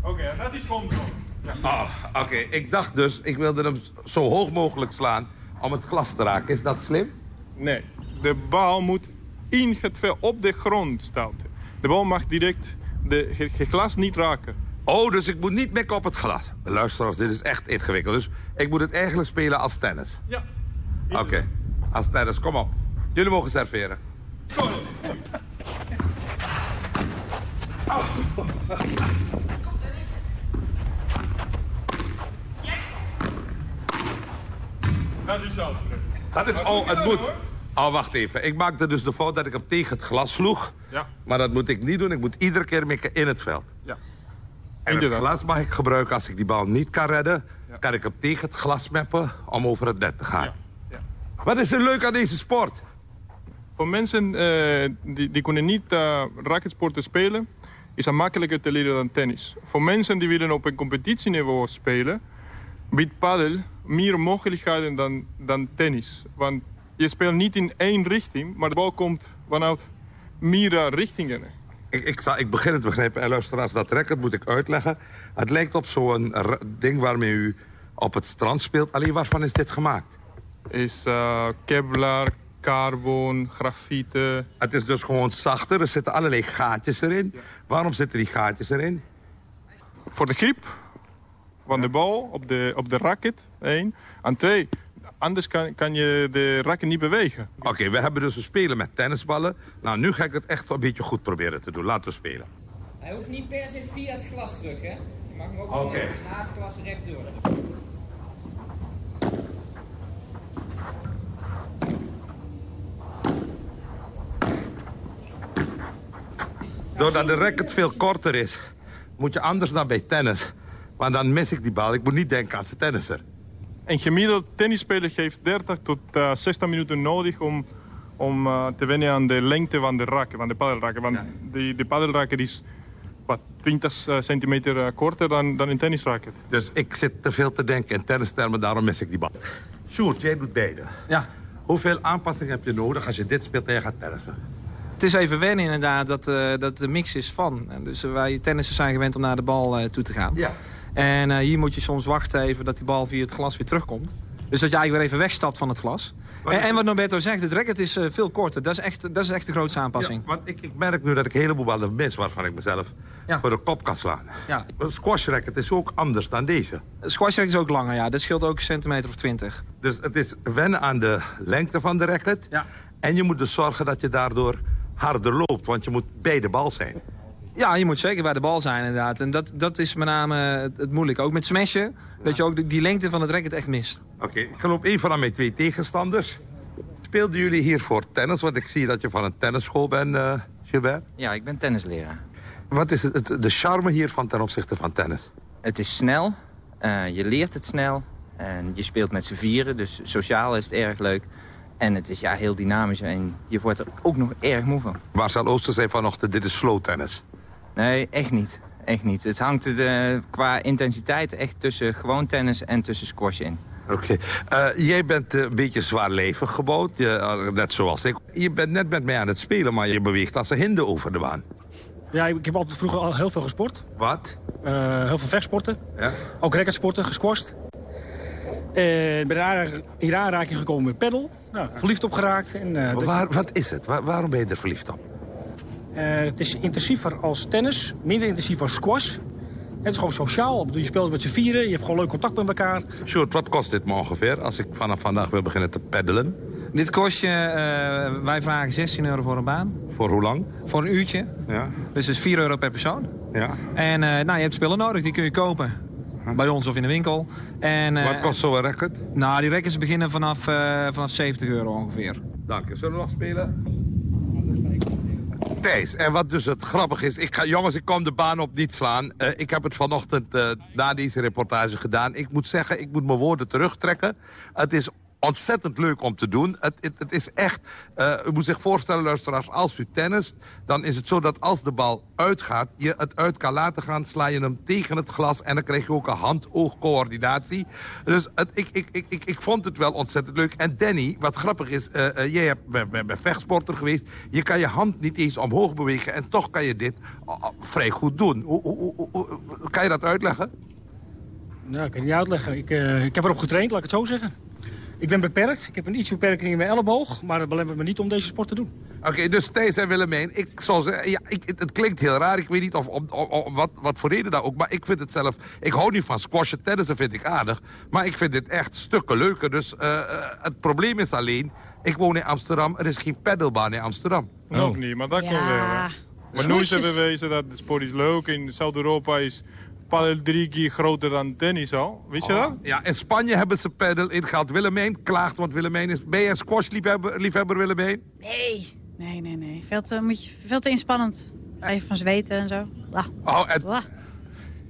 Speaker 18: Oké, dat is gewoon
Speaker 17: Ah, oké. Ik dacht dus, ik wilde hem zo hoog mogelijk slaan om het glas te raken. Is dat slim?
Speaker 18: Nee, de bal moet in het veld op de grond staan. De bal mag direct de, glas niet raken.
Speaker 17: Oh, dus ik moet niet mikken op het glas. Luisteraars, dit is echt ingewikkeld. Dus ik moet het eigenlijk spelen als tennis.
Speaker 18: Ja.
Speaker 17: Oké, als tennis. Kom op. Jullie mogen serveren.
Speaker 18: Dat is zelf.
Speaker 17: Dat is, oh, het moet. Oh, wacht even. Ik maakte dus de fout dat ik hem tegen het glas sloeg.
Speaker 18: Ja.
Speaker 17: Maar dat moet ik niet doen. Ik moet iedere keer mikken in het veld.
Speaker 18: Ja.
Speaker 17: En het glas mag ik gebruiken als ik die bal niet kan redden. Kan ik hem tegen het glas meppen om over het net te gaan. Wat is er leuk aan deze sport?
Speaker 18: Voor mensen eh, die, die kunnen niet uh, racketsporten spelen, is het makkelijker te leren dan tennis. Voor mensen die willen op een competitieniveau spelen, biedt padel meer mogelijkheden dan, dan tennis. Want je speelt niet in één richting, maar de bal komt vanuit meerdere richtingen.
Speaker 17: Ik, ik, zal, ik begin het begrijpen. En luisteraars, dat racket moet ik uitleggen. Het lijkt op zo'n ding waarmee u op het strand speelt. Alleen waarvan is dit gemaakt?
Speaker 18: Is uh, Kevlar, carbon, grafieten.
Speaker 17: Het is dus gewoon zachter. Er zitten allerlei gaatjes erin. Waarom zitten die gaatjes erin?
Speaker 18: Voor de grip van de bal op de, op de racket, één. En twee, anders kan, kan je de racket niet bewegen.
Speaker 17: Oké, we hebben dus een spelen met tennisballen. Nou, nu ga ik het echt een beetje goed proberen te doen. Laten we spelen.
Speaker 19: Hij hoeft niet per se via het glas terug, hè? Je mag hem ook
Speaker 17: Oké.
Speaker 19: gewoon na het glas rechtdoor.
Speaker 17: Doordat de racket veel korter is, moet je anders dan bij tennis. Want dan mis ik die bal. Ik moet niet denken aan zijn tennisser.
Speaker 18: Een gemiddeld tennisspeler heeft 30 tot uh, 60 minuten nodig om, om uh, te wennen aan de lengte van de racket, van de paddelracket. Want die, de paddelracket is wat, 20 uh, centimeter uh, korter dan, dan een tennisracket.
Speaker 17: Dus ik zit te veel te denken in tennistermen, daarom mis ik die bal. Sjoerd, jij doet beide.
Speaker 20: Ja.
Speaker 17: Hoeveel aanpassing heb je nodig als je dit speelt en je gaat tennissen?
Speaker 20: Het is even wennen inderdaad dat, uh, dat de mix is van. En Dus uh, wij tennissers zijn gewend om naar de bal uh, toe te gaan.
Speaker 17: Ja.
Speaker 20: En hier moet je soms wachten even dat die bal via het glas weer terugkomt. Dus dat je eigenlijk weer even wegstapt van het glas. En, en, wat Norberto zegt, het racket is veel korter. Dat is echt, dat is echt de grootste aanpassing.
Speaker 17: Ja, want ik, ik, merk nu dat ik een heleboel ballen mis waarvan ik mezelf ja. voor de kop kan slaan.
Speaker 20: Ja.
Speaker 17: Een squash racket is ook anders dan deze.
Speaker 20: Een squash racket is ook langer, ja. Dat scheelt ook een centimeter of twintig.
Speaker 17: Dus het is wennen aan de lengte van de racket.
Speaker 20: Ja.
Speaker 17: En je moet dus zorgen dat je daardoor harder loopt, want je moet bij de bal zijn.
Speaker 20: Ja, je moet zeker bij de bal zijn inderdaad. En dat, dat is met name het, het moeilijke. Ook met smashen, ja. dat je ook de, die lengte van het racket echt mist.
Speaker 17: Oké, okay. ik loop even aan mijn twee tegenstanders. Speelden jullie hier voor tennis? Want ik zie dat je van een tennisschool bent, uh, Gilbert.
Speaker 21: Ja, ik ben tennisleraar.
Speaker 17: Wat is het, het, de charme hiervan ten opzichte van tennis?
Speaker 21: Het is snel, uh, je leert het snel. En je speelt met z'n vieren, dus sociaal is het erg leuk. En het is ja, heel dynamisch en je wordt er ook nog erg moe van.
Speaker 17: Marcel Ooster zei vanochtend, dit is slow tennis.
Speaker 21: Nee, echt niet. Echt niet. Het hangt uh, qua intensiteit echt tussen gewoon tennis en tussen squash in.
Speaker 17: Oké. Okay. Uh, jij bent uh, een beetje zwaarlevig gebouwd, je, net zoals ik. Je bent net met mij aan het spelen, maar je beweegt als een hinde over de baan.
Speaker 22: Ja, ik heb altijd vroeger al heel veel gesport.
Speaker 17: Wat?
Speaker 22: heel veel vechtsporten.
Speaker 17: Ja?
Speaker 22: Ook racketsporten, gesquashed. En ben in aanraking gekomen met pedal. Nou, verliefd op geraakt. En, uh,
Speaker 17: waar, wat is het? Waar, waarom ben je er verliefd op?
Speaker 22: Uh, het is intensiever als tennis, minder intensief als squash. Het is gewoon sociaal. Je speelt met z'n vieren, je hebt gewoon leuk contact met elkaar.
Speaker 17: Sjoerd, wat kost dit me ongeveer als ik vanaf vandaag wil beginnen te peddelen?
Speaker 20: Dit kost je, uh, wij vragen 16 euro voor een baan.
Speaker 17: Voor hoe lang?
Speaker 20: Voor een uurtje.
Speaker 17: Ja.
Speaker 20: Dus dat is 4 euro per persoon.
Speaker 17: Ja.
Speaker 20: En nou, je hebt spullen nodig, die kun je kopen. Bij ons of in de winkel. En, uh,
Speaker 17: Wat kost zo'n racket?
Speaker 20: Nou, die rackets beginnen vanaf, uh, vanaf 70 euro ongeveer.
Speaker 17: Dank je. Zullen we nog spelen? Thijs, en wat dus het grappig is... Ik ga, jongens, ik kom de baan op niet slaan. Uh, ik heb het vanochtend na deze reportage gedaan. Ik moet zeggen, ik moet mijn woorden terugtrekken. Het is ontzettend leuk om te doen. Het, het, is echt, eh, u moet zich voorstellen, luisteraars, als u tennist... dan is het zo dat als de bal uitgaat, je het uit kan laten gaan... sla je hem tegen het glas en dan krijg je ook een hand-oog-coördinatie. Dus het, ik, ik, ik, ik, ik vond het wel ontzettend leuk. En Danny, wat grappig is, eh, eh, jij bent, vechtsporter geweest... je kan je hand niet eens omhoog bewegen en toch kan je dit oh, oh, vrij goed doen. Hoe, hoe, hoe- kan je dat uitleggen?
Speaker 22: Nou, ik kan het niet uitleggen. Ik, ik heb erop getraind, laat ik het zo zeggen. Ik ben beperkt. Ik heb een iets beperking in mijn elleboog. Maar dat belemmert me niet om deze sport te doen.
Speaker 17: Oké, dus Thijs en Willemijn, ik zou zeggen, ja, ik, het, het klinkt heel raar. Ik weet niet of, om, wat, wat voor reden dan ook. Maar ik vind het zelf, ik hou niet van squashen, tennissen vind ik aardig. Maar ik vind dit echt stukken leuker. Dus eh, eh, het probleem is alleen, ik woon in Amsterdam, er is geen peddelbaan in Amsterdam.
Speaker 18: Nog niet, maar dat komt wel. Hè. Maar nu is er bewezen dat de sport is leuk. In Zuid-Europa is padel drie keer groter dan tennis al. Wist je dat?
Speaker 17: Ja, in Spanje hebben ze paddel ingehaald. Willemijn klaagt, want Willemijn is... Ben je een squashliefhebber, liefhebber, Willemijn?
Speaker 3: Nee, nee, nee, nee. Veel te, moet je, veel te inspannend. Je van zweten en zo. Ah.
Speaker 17: Oh, en,
Speaker 3: Ah.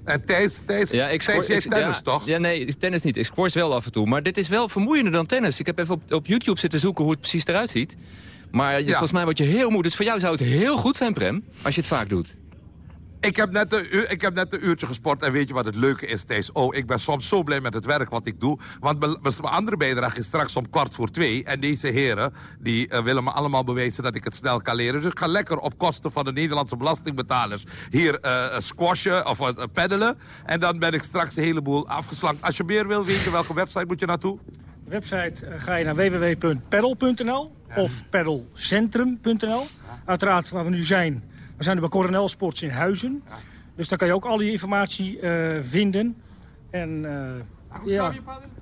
Speaker 17: en Thijs, Thijs,
Speaker 2: Ja, ik
Speaker 17: Thijs, jij tennis
Speaker 2: ja,
Speaker 17: toch?
Speaker 2: Ja, nee, tennis niet. Ik squash wel af en toe. Maar dit is wel vermoeiender dan tennis. Ik heb even op, op YouTube zitten zoeken hoe het precies eruit ziet. Maar je- volgens mij word je heel moe. Dus voor jou zou het heel goed zijn, Prem, als je het vaak doet.
Speaker 17: Ik heb, net een uur, ik heb net een uurtje gesport en weet je wat het leuke is, Thijs? Oh, ik ben soms zo blij met het werk wat ik doe. Want mijn mijn andere bijdrage is straks om kwart voor twee. En deze heren, die eh, willen me allemaal bewijzen dat ik het snel kan leren. Dus ik ga lekker op kosten van de Nederlandse belastingbetalers hier eh, squashen of eh, peddelen. En dan ben ik straks een heleboel afgeslankt. Als je meer wil weten, welke website moet je naartoe?
Speaker 22: De website eh, ga je naar www.paddle.nl of paddlecentrum.nl. Uiteraard waar we nu zijn. We zijn er bij Coronel Sports in Huizen. Dus daar kan je ook al die informatie eh, vinden. En eh, ja.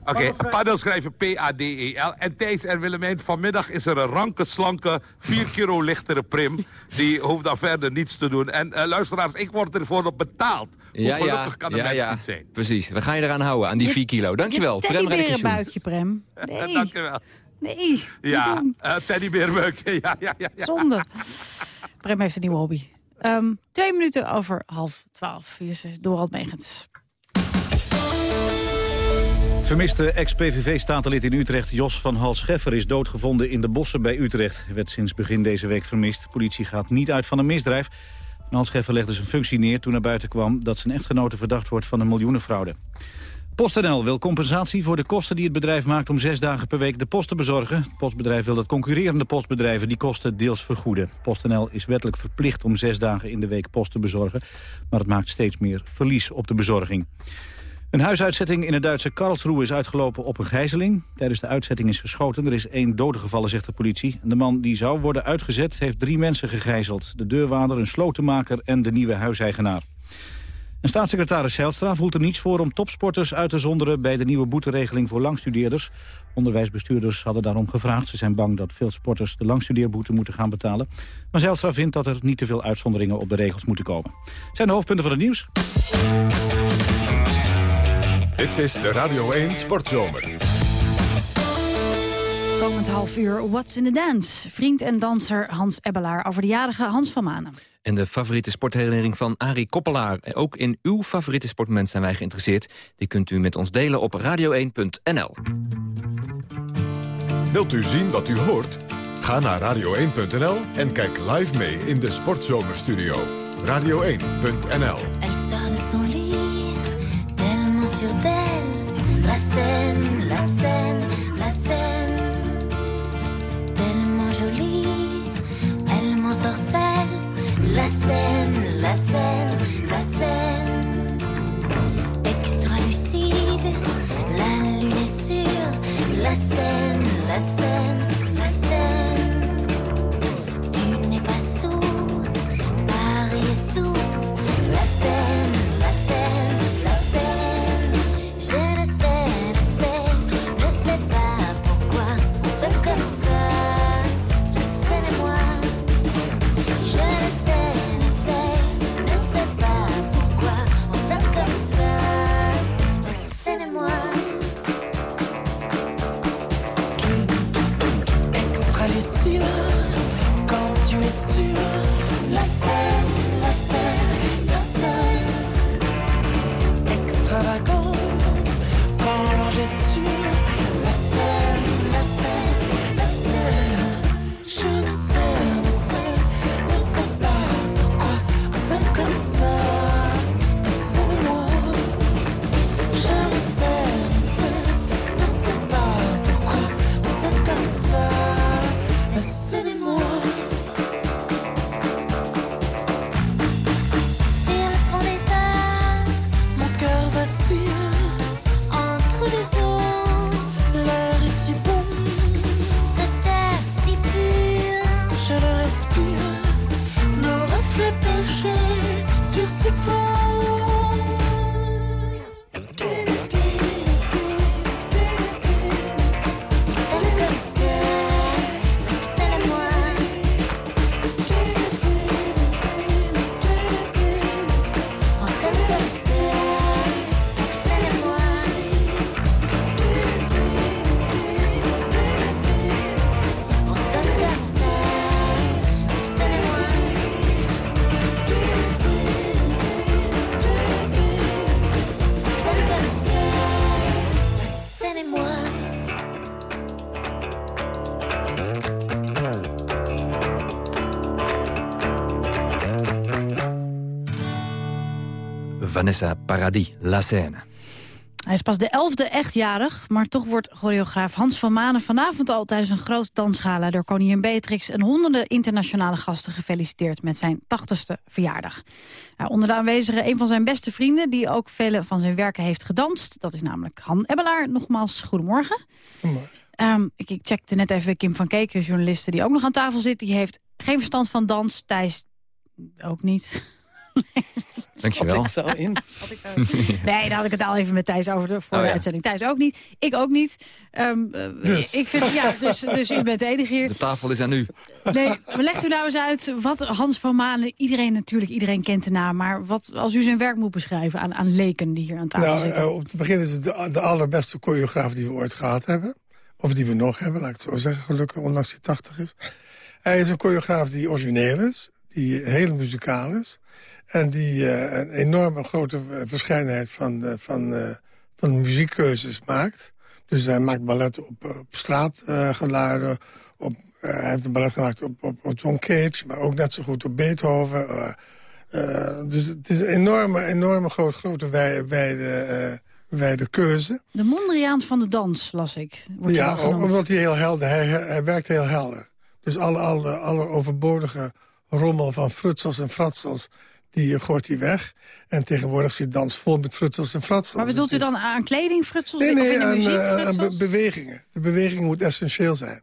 Speaker 17: Oké, paddel schrijven P-A-D-E-L. En Thijs en Willemijn, vanmiddag is er een ranke, slanke, 4 kilo lichtere prim. Die hoeft dan verder niets te doen. En eh, luisteraars, ik word ervoor op betaald. Hoe
Speaker 2: Ja, ja,
Speaker 17: gelukkig kan een
Speaker 2: ja,
Speaker 17: mens
Speaker 2: ja.
Speaker 17: niet zijn?
Speaker 2: Precies. We gaan je eraan houden, aan die 4 kilo. Dankjewel. Prem Radikation.
Speaker 3: Teddyberenbuikje, Prem. Nee,
Speaker 17: Dank je wel.
Speaker 3: Nee.
Speaker 17: Ja, uh, teddybeerbuikje. Ja, ja, ja, ja.
Speaker 3: Zonde. Prem heeft een nieuwe hobby. Ehm, twee minuten over half twaalf. Hier is Dorald Megens.
Speaker 4: Het vermiste ex-PVV-statenlid in Utrecht, Jos van Hals-Scheffer... is doodgevonden in de bossen bij Utrecht. Hij werd sinds begin deze week vermist. De politie gaat niet uit van een misdrijf. Van Hals-Scheffer legde zijn functie neer toen naar buiten kwam... dat zijn echtgenote verdacht wordt van een miljoenenfraude. PostNL wil compensatie voor de kosten die het bedrijf maakt... om zes dagen per week de post te bezorgen. Het postbedrijf wil dat concurrerende postbedrijven die kosten deels vergoeden. PostNL is wettelijk verplicht om zes dagen in de week post te bezorgen... maar het maakt steeds meer verlies op de bezorging. Een huisuitzetting in het Duitse Karlsruhe is uitgelopen op een gijzeling. Tijdens de uitzetting is geschoten. Er is één dode gevallen, zegt de politie. De man die zou worden uitgezet heeft drie mensen gegijzeld. De deurwaarder, een slotenmaker en de nieuwe huiseigenaar. En staatssecretaris Zijlstra voelt er niets voor om topsporters uit te zonderen bij de nieuwe boeteregeling voor langstudeerders. Onderwijsbestuurders hadden daarom gevraagd. Ze zijn bang dat veel sporters de langstudeerboete moeten gaan betalen. Maar Zijlstra vindt dat er niet te veel uitzonderingen op de regels moeten komen. Zijn de hoofdpunten van het nieuws?
Speaker 1: Dit is de Radio 1 Sportzomer.
Speaker 3: Komend half uur What's in the Dance. Vriend en danser Hans Ebbelaar over de jarige Hans van Manen.
Speaker 2: En de favoriete sportherinnering van Arie Koppelaar. Ook in uw favoriete sportmoment zijn wij geïnteresseerd. Die kunt u met ons delen op radio1.nl.
Speaker 1: Wilt u zien wat u hoort? Ga naar radio1.nl en kijk live mee in de Sportzomerstudio. Radio1.nl
Speaker 23: Elle sort de son lit, tellement sûre d'elle. La scène, la scène, la scène. Elle m'ensorcelle. La scène, la scène, la scène. Extra lucide, la lune est sûre. La scène, la scène, la scène.
Speaker 24: Toi.
Speaker 2: Vanessa Paradis, La Seine.
Speaker 3: Hij is pas de elfde echtjarig, maar toch wordt choreograaf Hans van Manen vanavond al tijdens een groot dansgala door koningin Beatrix en honderden internationale gasten gefeliciteerd met zijn tachtigste verjaardag. Ja, onder de aanwezigen een van zijn beste vrienden die ook vele van zijn werken heeft gedanst. Dat is namelijk Han Ebbelaar. Nogmaals, goedemorgen. Ehm, ik, ik checkte net even Kim van Keken, journaliste die ook nog aan tafel zit. Die heeft geen verstand van dans. Thijs ook niet.
Speaker 2: Dankjewel.
Speaker 3: Schat ik zo in. Schat ik zo in. Nee, daar had ik het al even met Thijs over de, voor
Speaker 2: Oh,
Speaker 3: de
Speaker 2: ja.
Speaker 3: uitzending. Thijs ook niet. Ik ook niet. Ehm, eh,
Speaker 2: Dus.
Speaker 3: Ik vind, ja, dus, dus u bent de enige hier.
Speaker 2: De tafel is aan u.
Speaker 3: Nee, maar legt u nou eens uit wat Hans van Manen... Iedereen natuurlijk, iedereen kent de naam. Maar wat, als u zijn werk moet beschrijven aan, aan leken die hier aan tafel
Speaker 9: Nou,
Speaker 3: zitten.
Speaker 9: eh, op het begin is het de, de allerbeste choreograaf die we ooit gehad hebben. Of die we nog hebben, laat ik het zo zeggen, gelukkig, ondanks hij 80 is. Hij is een choreograaf die origineel is, die heel muzikaal is. En die eh, een enorme grote verscheidenheid van, eh, van, eh, van muziekkeuzes maakt. Dus hij maakt balletten op, op straatgeluiden. op, hij heeft een ballet gemaakt op, op, op John Cage, maar ook net zo goed op Beethoven. dus het is een enorme, enorme groot, grote wij- wijde, wijde keuze.
Speaker 3: De Mondriaan van de dans, las ik. Wordt
Speaker 9: Ja, omdat hij heel helder, hij, hij werkt heel helder. Dus alle, alle, alle overbodige rommel van frutsels en fratsels, die gooit hij weg. En tegenwoordig zit dans vol met frutsels en fratsels.
Speaker 3: Maar bedoelt u dan aan kleding, frutsels?
Speaker 9: Nee,
Speaker 3: of
Speaker 9: nee, aan,
Speaker 3: muziek,
Speaker 9: eh, be- bewegingen. De beweging moet essentieel zijn.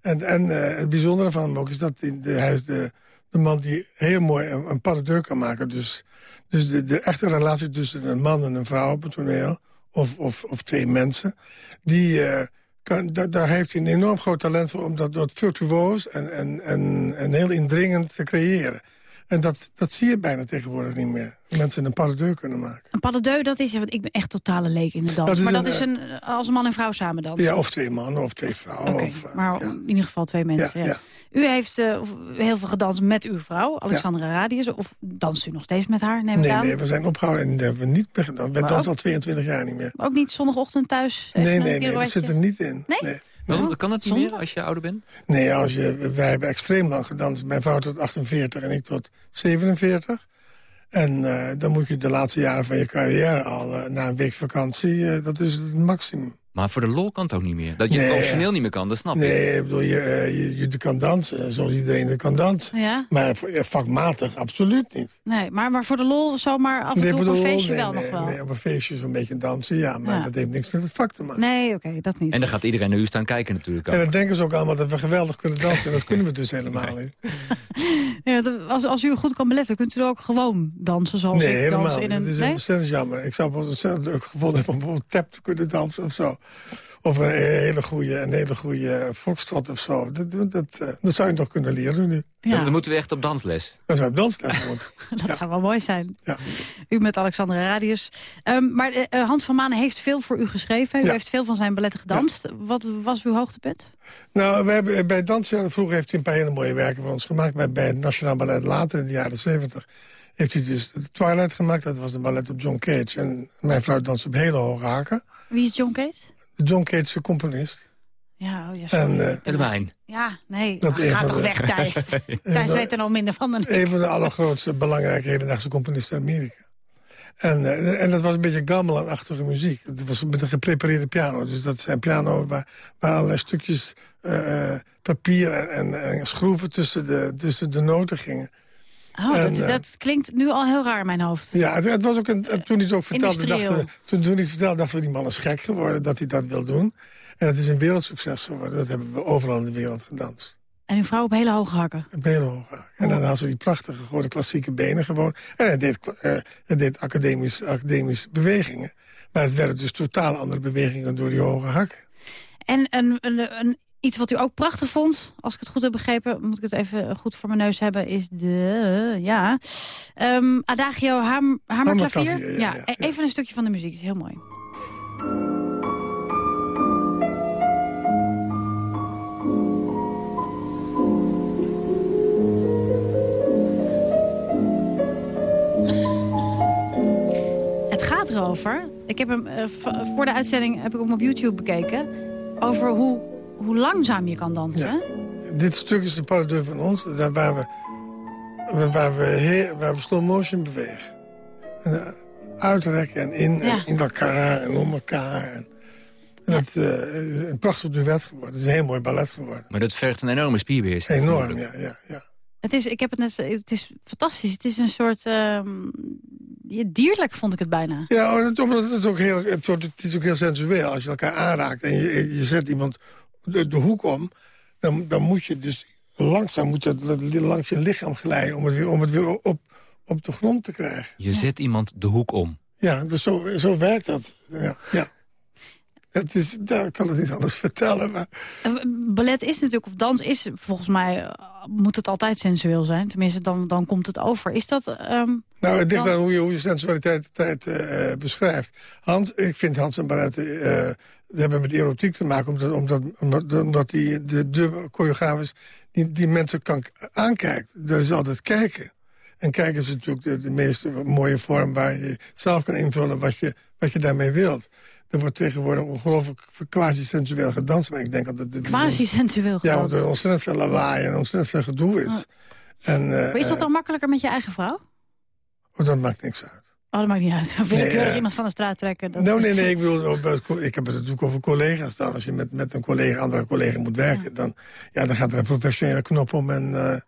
Speaker 9: En, en eh, het bijzondere van hem ook is dat hij, de, hij is de, de man die heel mooi een, deux kan maken. Dus, dus de, de echte relatie tussen een man en een vrouw op het toneel... of, of, of twee mensen, die, eh, kan, da- daar heeft hij een enorm groot talent voor... om dat, dat virtuoos en, en, en, en heel indringend te creëren. En dat, dat zie je bijna tegenwoordig niet meer. Mensen een pas de deux kunnen maken.
Speaker 3: Een pas de deux, dat is... Want ik ben echt totale leek in de dans.
Speaker 9: Dat
Speaker 3: maar
Speaker 9: een,
Speaker 3: dat is
Speaker 9: eh,
Speaker 3: een, als een man en vrouw samen dansen.
Speaker 9: Ja, of twee mannen of twee vrouwen. Of, eh,
Speaker 3: maar in ieder geval twee mensen.
Speaker 9: Ja.
Speaker 3: U heeft eh, heel veel gedanst met uw vrouw, Alexandra Radius. Of danst u nog steeds met haar, neem ik
Speaker 9: Nee,
Speaker 3: aan?
Speaker 9: nee, we zijn opgehouden en dat hebben we niet meer gedaan. We
Speaker 3: Maar
Speaker 9: dansen
Speaker 3: ook-
Speaker 9: al 22 jaar niet meer.
Speaker 3: Ook niet zondagochtend thuis?
Speaker 9: Nee, nee, nee, dat zit er niet in.
Speaker 3: Nee?
Speaker 9: Nee,
Speaker 2: Waarom kan dat niet meer als je ouder bent?
Speaker 9: Nee, als je, wij hebben extreem lang gedanst. Mijn vrouw tot 48 en ik tot 47. En eh, dan moet je de laatste jaren van je carrière al eh, na een week vakantie... eh, dat is het maximum.
Speaker 2: Maar voor de lol kan het ook niet meer. Dat je het
Speaker 9: Nee,
Speaker 2: professioneel niet meer kan, dat snap
Speaker 9: Nee,
Speaker 2: ik.
Speaker 9: ik bedoel, je, eh, je, je kan dansen zoals iedereen er kan dansen.
Speaker 3: Ja?
Speaker 9: Maar vakmatig absoluut niet.
Speaker 3: Nee, maar, maar voor de lol zomaar af en
Speaker 9: Nee,
Speaker 3: toe op een feestje
Speaker 9: nee,
Speaker 3: wel
Speaker 9: nee,
Speaker 3: nog wel.
Speaker 9: Nee, op een feestje zo'n beetje dansen, ja. Maar
Speaker 3: Ja.
Speaker 9: dat heeft niks met het vak te maken.
Speaker 3: Nee, oké, dat niet.
Speaker 2: En dan gaat iedereen naar u staan kijken natuurlijk ook.
Speaker 9: En dan denken ze ook allemaal dat we geweldig kunnen dansen. En dat kunnen we dus helemaal niet.
Speaker 3: Ja, want als, als u goed kan beletten, kunt u er ook gewoon dansen zoals
Speaker 9: Nee,
Speaker 3: ik
Speaker 9: helemaal
Speaker 3: dans
Speaker 9: niet.
Speaker 3: in een...
Speaker 9: Het is
Speaker 3: nee?
Speaker 9: ontzettend jammer. Ik zou het wel ontzettend leuk gevonden hebben om bijvoorbeeld tap te kunnen dansen of zo. Of een hele goede, een hele goede foxtrot of zo. Dat, dat, dat, eh, dat zou je toch kunnen leren nu.
Speaker 3: Ja.
Speaker 2: Dan moeten we echt op dansles.
Speaker 9: Dan zou je op dansles moeten.
Speaker 3: Dat zou wel mooi zijn.
Speaker 9: Ja.
Speaker 3: U met Alexandra Radius. Ehm, maar eh, eh, Hans van Manen heeft veel voor u geschreven. U
Speaker 9: Ja.
Speaker 3: heeft veel van zijn balletten gedanst. Wat was uw hoogtepunt?
Speaker 9: Nou, we hebben, bij dansen, vroeger heeft hij een paar hele mooie werken voor ons gemaakt. Bij, bij het Nationaal Ballet later in de jaren 70 heeft hij dus Twilight gemaakt. Dat was een ballet op John Cage. En mijn vrouw danste op hele hoge haken.
Speaker 3: Wie is John Cage?
Speaker 9: De John Cage is een componist.
Speaker 3: Ja, oh ja, sorry.
Speaker 9: En, eh,
Speaker 3: ja, nee.
Speaker 9: Dat is een
Speaker 3: ga
Speaker 9: van
Speaker 3: toch
Speaker 9: de-
Speaker 3: weg, Thijs. Thijs weet er al minder van dan ik.
Speaker 9: Een van de allergrootste, belangrijke hedendaagse componisten in Amerika. En, eh, en dat was een beetje gamelan-achtige muziek. Het was met een geprepareerde piano. Dus dat zijn piano waar, waar allerlei stukjes eh, eh, papier en, en, en schroeven tussen de, tussen de noten gingen.
Speaker 3: Oh,
Speaker 9: En,
Speaker 3: dat,
Speaker 9: eh,
Speaker 3: dat klinkt nu al heel raar in mijn hoofd.
Speaker 9: Ja, het, het was ook een, toen hij het ook vertelde, dachten, we- toen, toen hij het vertelde, dachten we die man is gek geworden dat hij dat wil doen. En het is een wereldsucces geworden. Dat hebben we overal in de wereld gedanst.
Speaker 3: En uw vrouw op hele hoge hakken?
Speaker 9: Op hele hoge hakken. En dan had ze die prachtige grote klassieke benen gewoon. En hij deed, eh, hij deed academisch, academisch bewegingen. Maar het werden dus totaal andere bewegingen door die hoge hakken.
Speaker 3: En een, een, een, iets wat u ook prachtig vond, als ik het goed heb begrepen... moet ik het even goed voor mijn neus hebben, is de... ja, ehm, Adagio Ham, Hamerklavier.
Speaker 9: Ja, ja,
Speaker 3: e- Even een stukje van de muziek, is heel mooi. Het gaat erover. Ik heb hem eh, voor de uitzending heb ik hem op YouTube bekeken. Over hoe, hoe langzaam je kan dansen.
Speaker 9: Ja. Dit stuk is de paradeur van ons, daar waar we, waar we, waar we slow motion bewegen. En, eh, uitrekken en in, en in elkaar en om elkaar. En, en dat eh, is een prachtig duet geworden. Het is een heel mooi ballet geworden.
Speaker 2: Maar dat vergt een enorme spierbeheersing.
Speaker 9: Enorm, ja. ja, ja.
Speaker 3: Het is, ik heb het net, het is fantastisch. Het is een soort, ehm, dierlijk vond ik het bijna.
Speaker 9: Ja, dat- omdat het, ook heel, het, wordt, het is ook heel sensueel. Als je elkaar aanraakt en je, je zet iemand de, de hoek om... Dan, dan moet je dus langzaam moet het langs je lichaam glijden... om het weer, om het weer op, op de grond te krijgen.
Speaker 2: Je zet iemand de hoek om.
Speaker 9: Ja, dus zo, zo werkt dat. Ja, ja. Het is, daar kan het niet anders vertellen. Maar
Speaker 3: Eh, Ballet is natuurlijk, of dans is volgens mij, eh, moet het altijd sensueel zijn. Tenminste, dan, dan komt het over. Is dat... ehm,
Speaker 9: Nou, het ligt
Speaker 3: dan-
Speaker 9: aan hoe je, hoe je sensualiteit tijd, eh, beschrijft. Hans, ik vind Hans en Barrette eh, hebben met erotiek te maken... omdat, omdat, omdat, omdat die, de, de choreograaf die, die mensen kan aankijkt. Dat is altijd kijken. En kijken is natuurlijk de, de meest mooie vorm... waar je zelf kan invullen wat je, wat je daarmee wilt. Er wordt tegenwoordig ongelooflijk quasi-sensueel gedanst. Maar ik denk dat het...
Speaker 3: Quasi-sensueel
Speaker 9: Ja,
Speaker 3: gedanst.
Speaker 9: omdat er ontzettend veel lawaai en ontzettend veel gedoe is. En, eh,
Speaker 3: maar is dat dan makkelijker met je eigen vrouw?
Speaker 9: oh, dat maakt niks uit.
Speaker 3: Oh, dat maakt niet uit. Of willekeurig
Speaker 9: eh,
Speaker 3: iemand van de straat trekken. Dat
Speaker 9: Nou, nee, nee, ik, bedoel, ik heb het natuurlijk over collega's dan. Als je met, met een collega, andere collega moet werken... Dan, ja, dan gaat er een professionele knop om en... eh,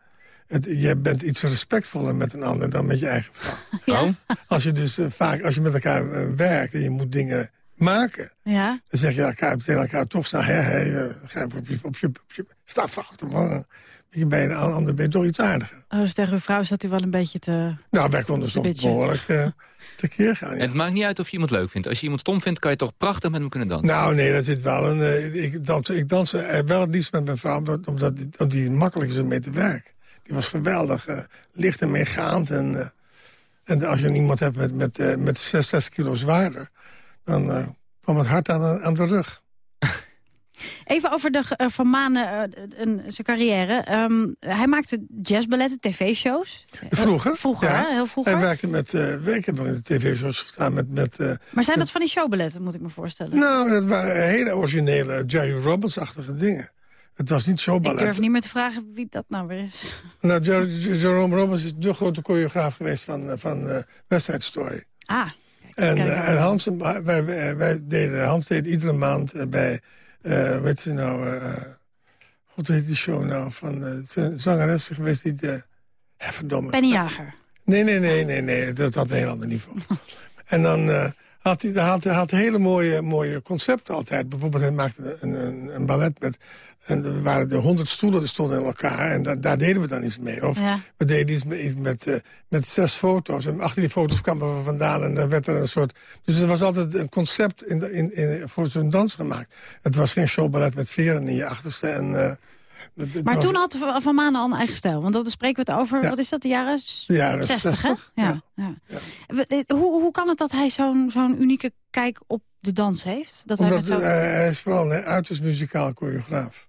Speaker 9: het, je bent iets respectvoller met een ander dan met je eigen vrouw.
Speaker 2: Oh?
Speaker 9: Als je dus eh, vaak, als je met elkaar werkt en je moet dingen maken...
Speaker 3: Ja.
Speaker 9: dan zeg je elkaar, tegen elkaar toch snel... Hé, hé, eh, ga op je, op je, op je sta fout. man. Je bij een ander ben je toch iets aardiger.
Speaker 3: Oh, dus tegen uw vrouw zat u wel een beetje te...
Speaker 9: Nou, wij konden soms
Speaker 3: bitchen.
Speaker 9: behoorlijk eh tekeer gaan. ja.
Speaker 2: Het maakt niet uit of je iemand leuk vindt. Als je iemand stom vindt, kan je toch prachtig met hem kunnen dansen.
Speaker 9: Nou, nee, dat zit wel een. eh, ik dans, ik dans eh, wel het liefst met mijn vrouw, omdat, omdat, die- omdat die makkelijk is om mee te werken. Die was geweldig, eh, licht en meegaand. En, eh, en als je iemand hebt met, met, eh, met 6, 6 kilo zwaarder, dan eh, kwam het hard aan, de- aan de rug.
Speaker 3: Even over de, eh, Van Manen, eh, zijn carrière. Ehm, hij maakte jazzballetten, tv-shows.
Speaker 9: Vroeger.
Speaker 3: Vroeger,
Speaker 9: ja.
Speaker 3: hè? Heel vroeger.
Speaker 9: Hij werkte met. eh, ik heb nog in de tv-shows gestaan met. met
Speaker 3: Maar zijn dat van die showballetten, moet ik me voorstellen?
Speaker 9: nou, dat waren hele originele Jerry Robbins-achtige dingen. Het was niet
Speaker 3: ik
Speaker 9: showballet.
Speaker 3: durf niet meer te vragen wie dat nou weer is.
Speaker 9: Nou, Jer- Jerome Robbins is de grote choreograaf geweest van, van West Side Story.
Speaker 3: Ah,
Speaker 9: En, eh, en Hans, wij, wij, wij deden, Hans deed iedere maand eh, bij, eh weet je nou, eh God heet die show nou, van z- zangeres geweest die, de, verdomme.
Speaker 3: Penny Jager.
Speaker 9: Nee, nee, nee, nee, nee, dat had een heel ander niveau. en dan had had, had hele mooie, mooie concepten altijd. Bijvoorbeeld, hij maakte een, een, een ballet met... En er waren er honderd stoelen, die stonden in elkaar. En da- daar deden we dan iets mee. Of
Speaker 3: Ja.
Speaker 9: we deden iets met, iets met, eh, met zes foto's. En achter die foto's kwamen we vandaan. En dan werd er een soort... Dus er was altijd een concept in de, in, in, voor zo'n dans gemaakt. Het was geen showballet met veren in je achterste. En, eh,
Speaker 3: Maar
Speaker 9: was-
Speaker 3: toen had Van Van Manen al een eigen stijl. Want dat spreken we het over,
Speaker 9: Ja.
Speaker 3: wat is dat, de jaren
Speaker 9: De jaren
Speaker 3: 60, hè?
Speaker 9: 60,
Speaker 3: Ja. ja. Eh, Hoe, hoe kan het dat hij zo'n zo'n unieke kijk op de dans heeft? Dat hij met zo...
Speaker 9: eh, hij is vooral een uiterst muzikaal choreograaf.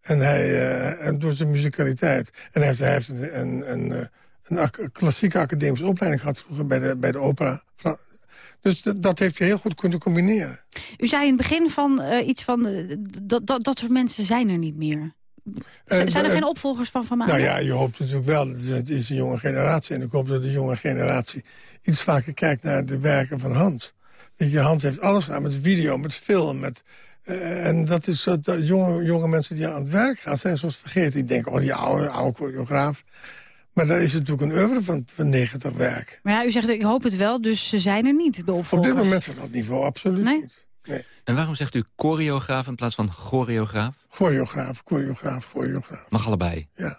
Speaker 9: En hij, eh, en door zijn muzikaliteit. En hij heeft, hij heeft een, een, een, klassieke academische opleiding gehad vroeger bij de, bij de opera. Fra- Dus dat- heeft hij heel goed kunnen combineren.
Speaker 3: U zei in het begin van eh, iets van... eh, dat, dat, dat soort mensen zijn er niet meer. Z-
Speaker 9: Eh,
Speaker 3: zijn er geen opvolgers van Van Manen?
Speaker 9: Nou ja, je hoopt natuurlijk wel. Het is, een jonge generatie. En ik hoop dat de jonge generatie iets vaker kijkt naar de werken van Hans. Weet je, Hans heeft alles gedaan met video, met film. Met, en dat is zo dat jonge, jonge mensen die aan het werk gaan, zijn soms vergeten. Die denken, oh, die oude, oude choreograaf. Maar daar is natuurlijk een oeuvre van, van 90 werk.
Speaker 3: Maar ja, u zegt, ik hoop het wel, dus ze zijn er niet, de
Speaker 9: Op
Speaker 3: opvolgers.
Speaker 9: dit moment van dat niveau absoluut
Speaker 3: Nee?
Speaker 9: niet.
Speaker 2: En waarom zegt u choreograaf in plaats van choreograaf?
Speaker 9: Choreograaf, choreograaf, choreograaf.
Speaker 2: Mag allebei.
Speaker 9: Ja.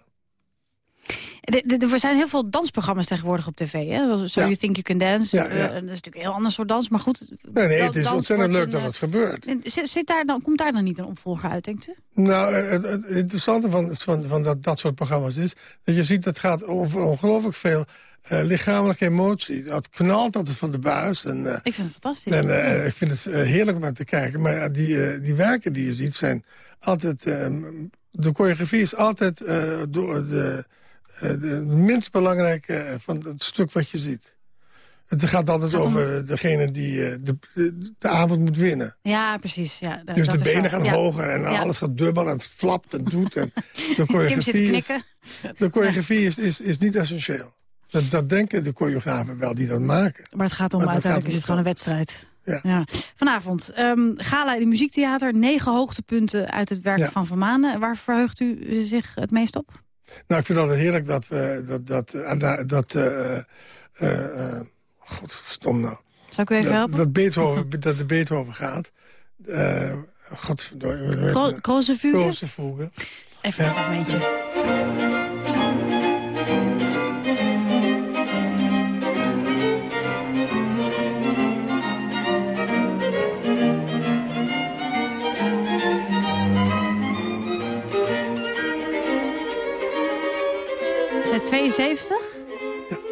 Speaker 3: Er zijn heel veel dansprogramma's tegenwoordig op tv. Hè? So
Speaker 9: Ja.
Speaker 3: You Think You Can Dance.
Speaker 9: Ja, ja.
Speaker 3: Eh, dat is natuurlijk een heel ander soort dans. Maar goed.
Speaker 9: Nee, het is ontzettend leuk dat het gebeurt.
Speaker 3: eh, Zit, zit daar dan, komt daar dan niet een opvolger uit, denkt u?
Speaker 9: Nou, eh, het, het interessante van, van, van dat, dat soort programma's is... dat je ziet, dat gaat over ongelooflijk veel lichamelijke emotie. Dat knalt altijd van de buis. En,
Speaker 3: Ik vind het fantastisch.
Speaker 9: En ik vind het heerlijk om naar te kijken. Maar die, die werken die je ziet zijn altijd... eh, de choreografie is altijd door de, eh, de minst belangrijke eh, van het stuk wat je ziet. Het gaat altijd
Speaker 3: Gaat om-
Speaker 9: over degene die eh, de, de, de avond moet winnen.
Speaker 3: Ja, precies. Ja, dat-
Speaker 9: Dus
Speaker 3: dat
Speaker 9: de benen gaan
Speaker 3: Ja.
Speaker 9: hoger en
Speaker 3: Ja.
Speaker 9: alles gaat dubbel en flapt en doet. En de
Speaker 3: Kim zit te
Speaker 9: choreografie, is,
Speaker 3: knikken.
Speaker 9: de choreografie is, is, is niet essentieel. Dat, dat denken de choreografen wel die dat maken.
Speaker 3: Maar het gaat om,
Speaker 9: Maar
Speaker 3: uiteindelijk is het gewoon een wedstrijd.
Speaker 9: Ja.
Speaker 3: Vanavond, ehm, gala in het muziektheater. Negen hoogtepunten uit het werk
Speaker 9: Ja.
Speaker 3: van Van Manen. Waar verheugt u zich het meest op?
Speaker 9: Nou, ik vind het altijd heerlijk dat we... Dat, dat, dat, dat eh, eh, God, wat stom nou.
Speaker 3: Zal ik u even
Speaker 9: dat,
Speaker 3: helpen?
Speaker 9: Dat, Beethoven, dat de Beethoven gaat.
Speaker 3: Grote Fuge?
Speaker 9: Grote Fuge.
Speaker 3: Even een fragmentje. 72?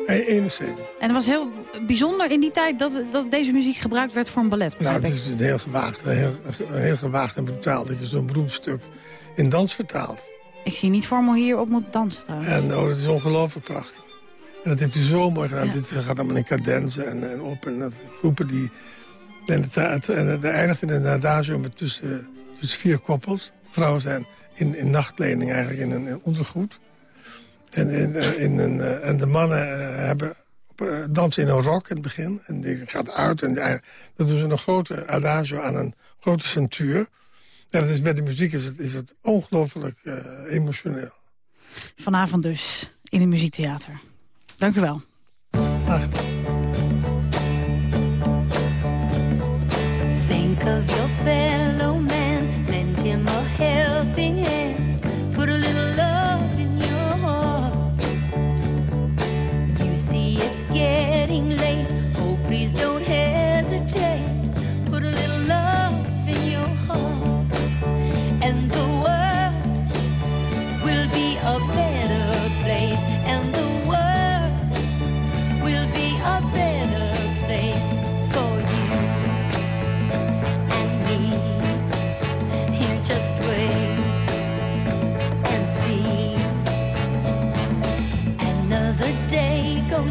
Speaker 9: Ja, 71.
Speaker 3: En het was heel bijzonder in die tijd dat, dat deze muziek gebruikt werd voor een ballet.
Speaker 9: Nou, het is een heel gewaagd, heel, heel gewaagd en brutaal... dat je zo'n beroemd stuk in dans vertaalt.
Speaker 3: Ik zie niet voor me hierop moet dansen trouwens.
Speaker 9: En oh, dat is ongelooflijk prachtig. En dat heeft hij zo mooi gedaan.
Speaker 3: Ja.
Speaker 9: Dit gaat allemaal in cadenzen en, en op. En dat, groepen die... En het, het, en het eindigt in een adagio met tussen, tussen vier koppels. Vrouwen zijn in, in nachtkleding eigenlijk in een in ondergoed. En, in, eh, in een, eh, en de mannen eh, hebben, op, dansen in een rok in het begin. En die gaat uit. En die- dan doen ze een grote adagio aan een grote centuur. En dat is, met de muziek is het, is het ongelooflijk eh, emotioneel.
Speaker 3: Vanavond dus in het muziektheater. Dank u wel.
Speaker 24: Think of your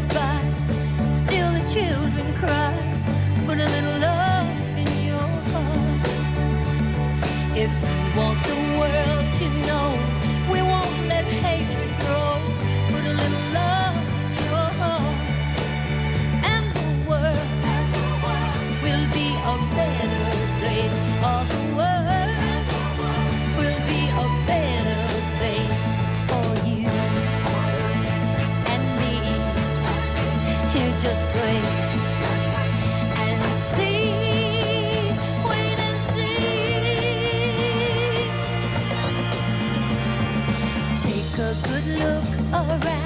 Speaker 24: by, still the children cry. Put a little love in your heart. If you want the world to know, around,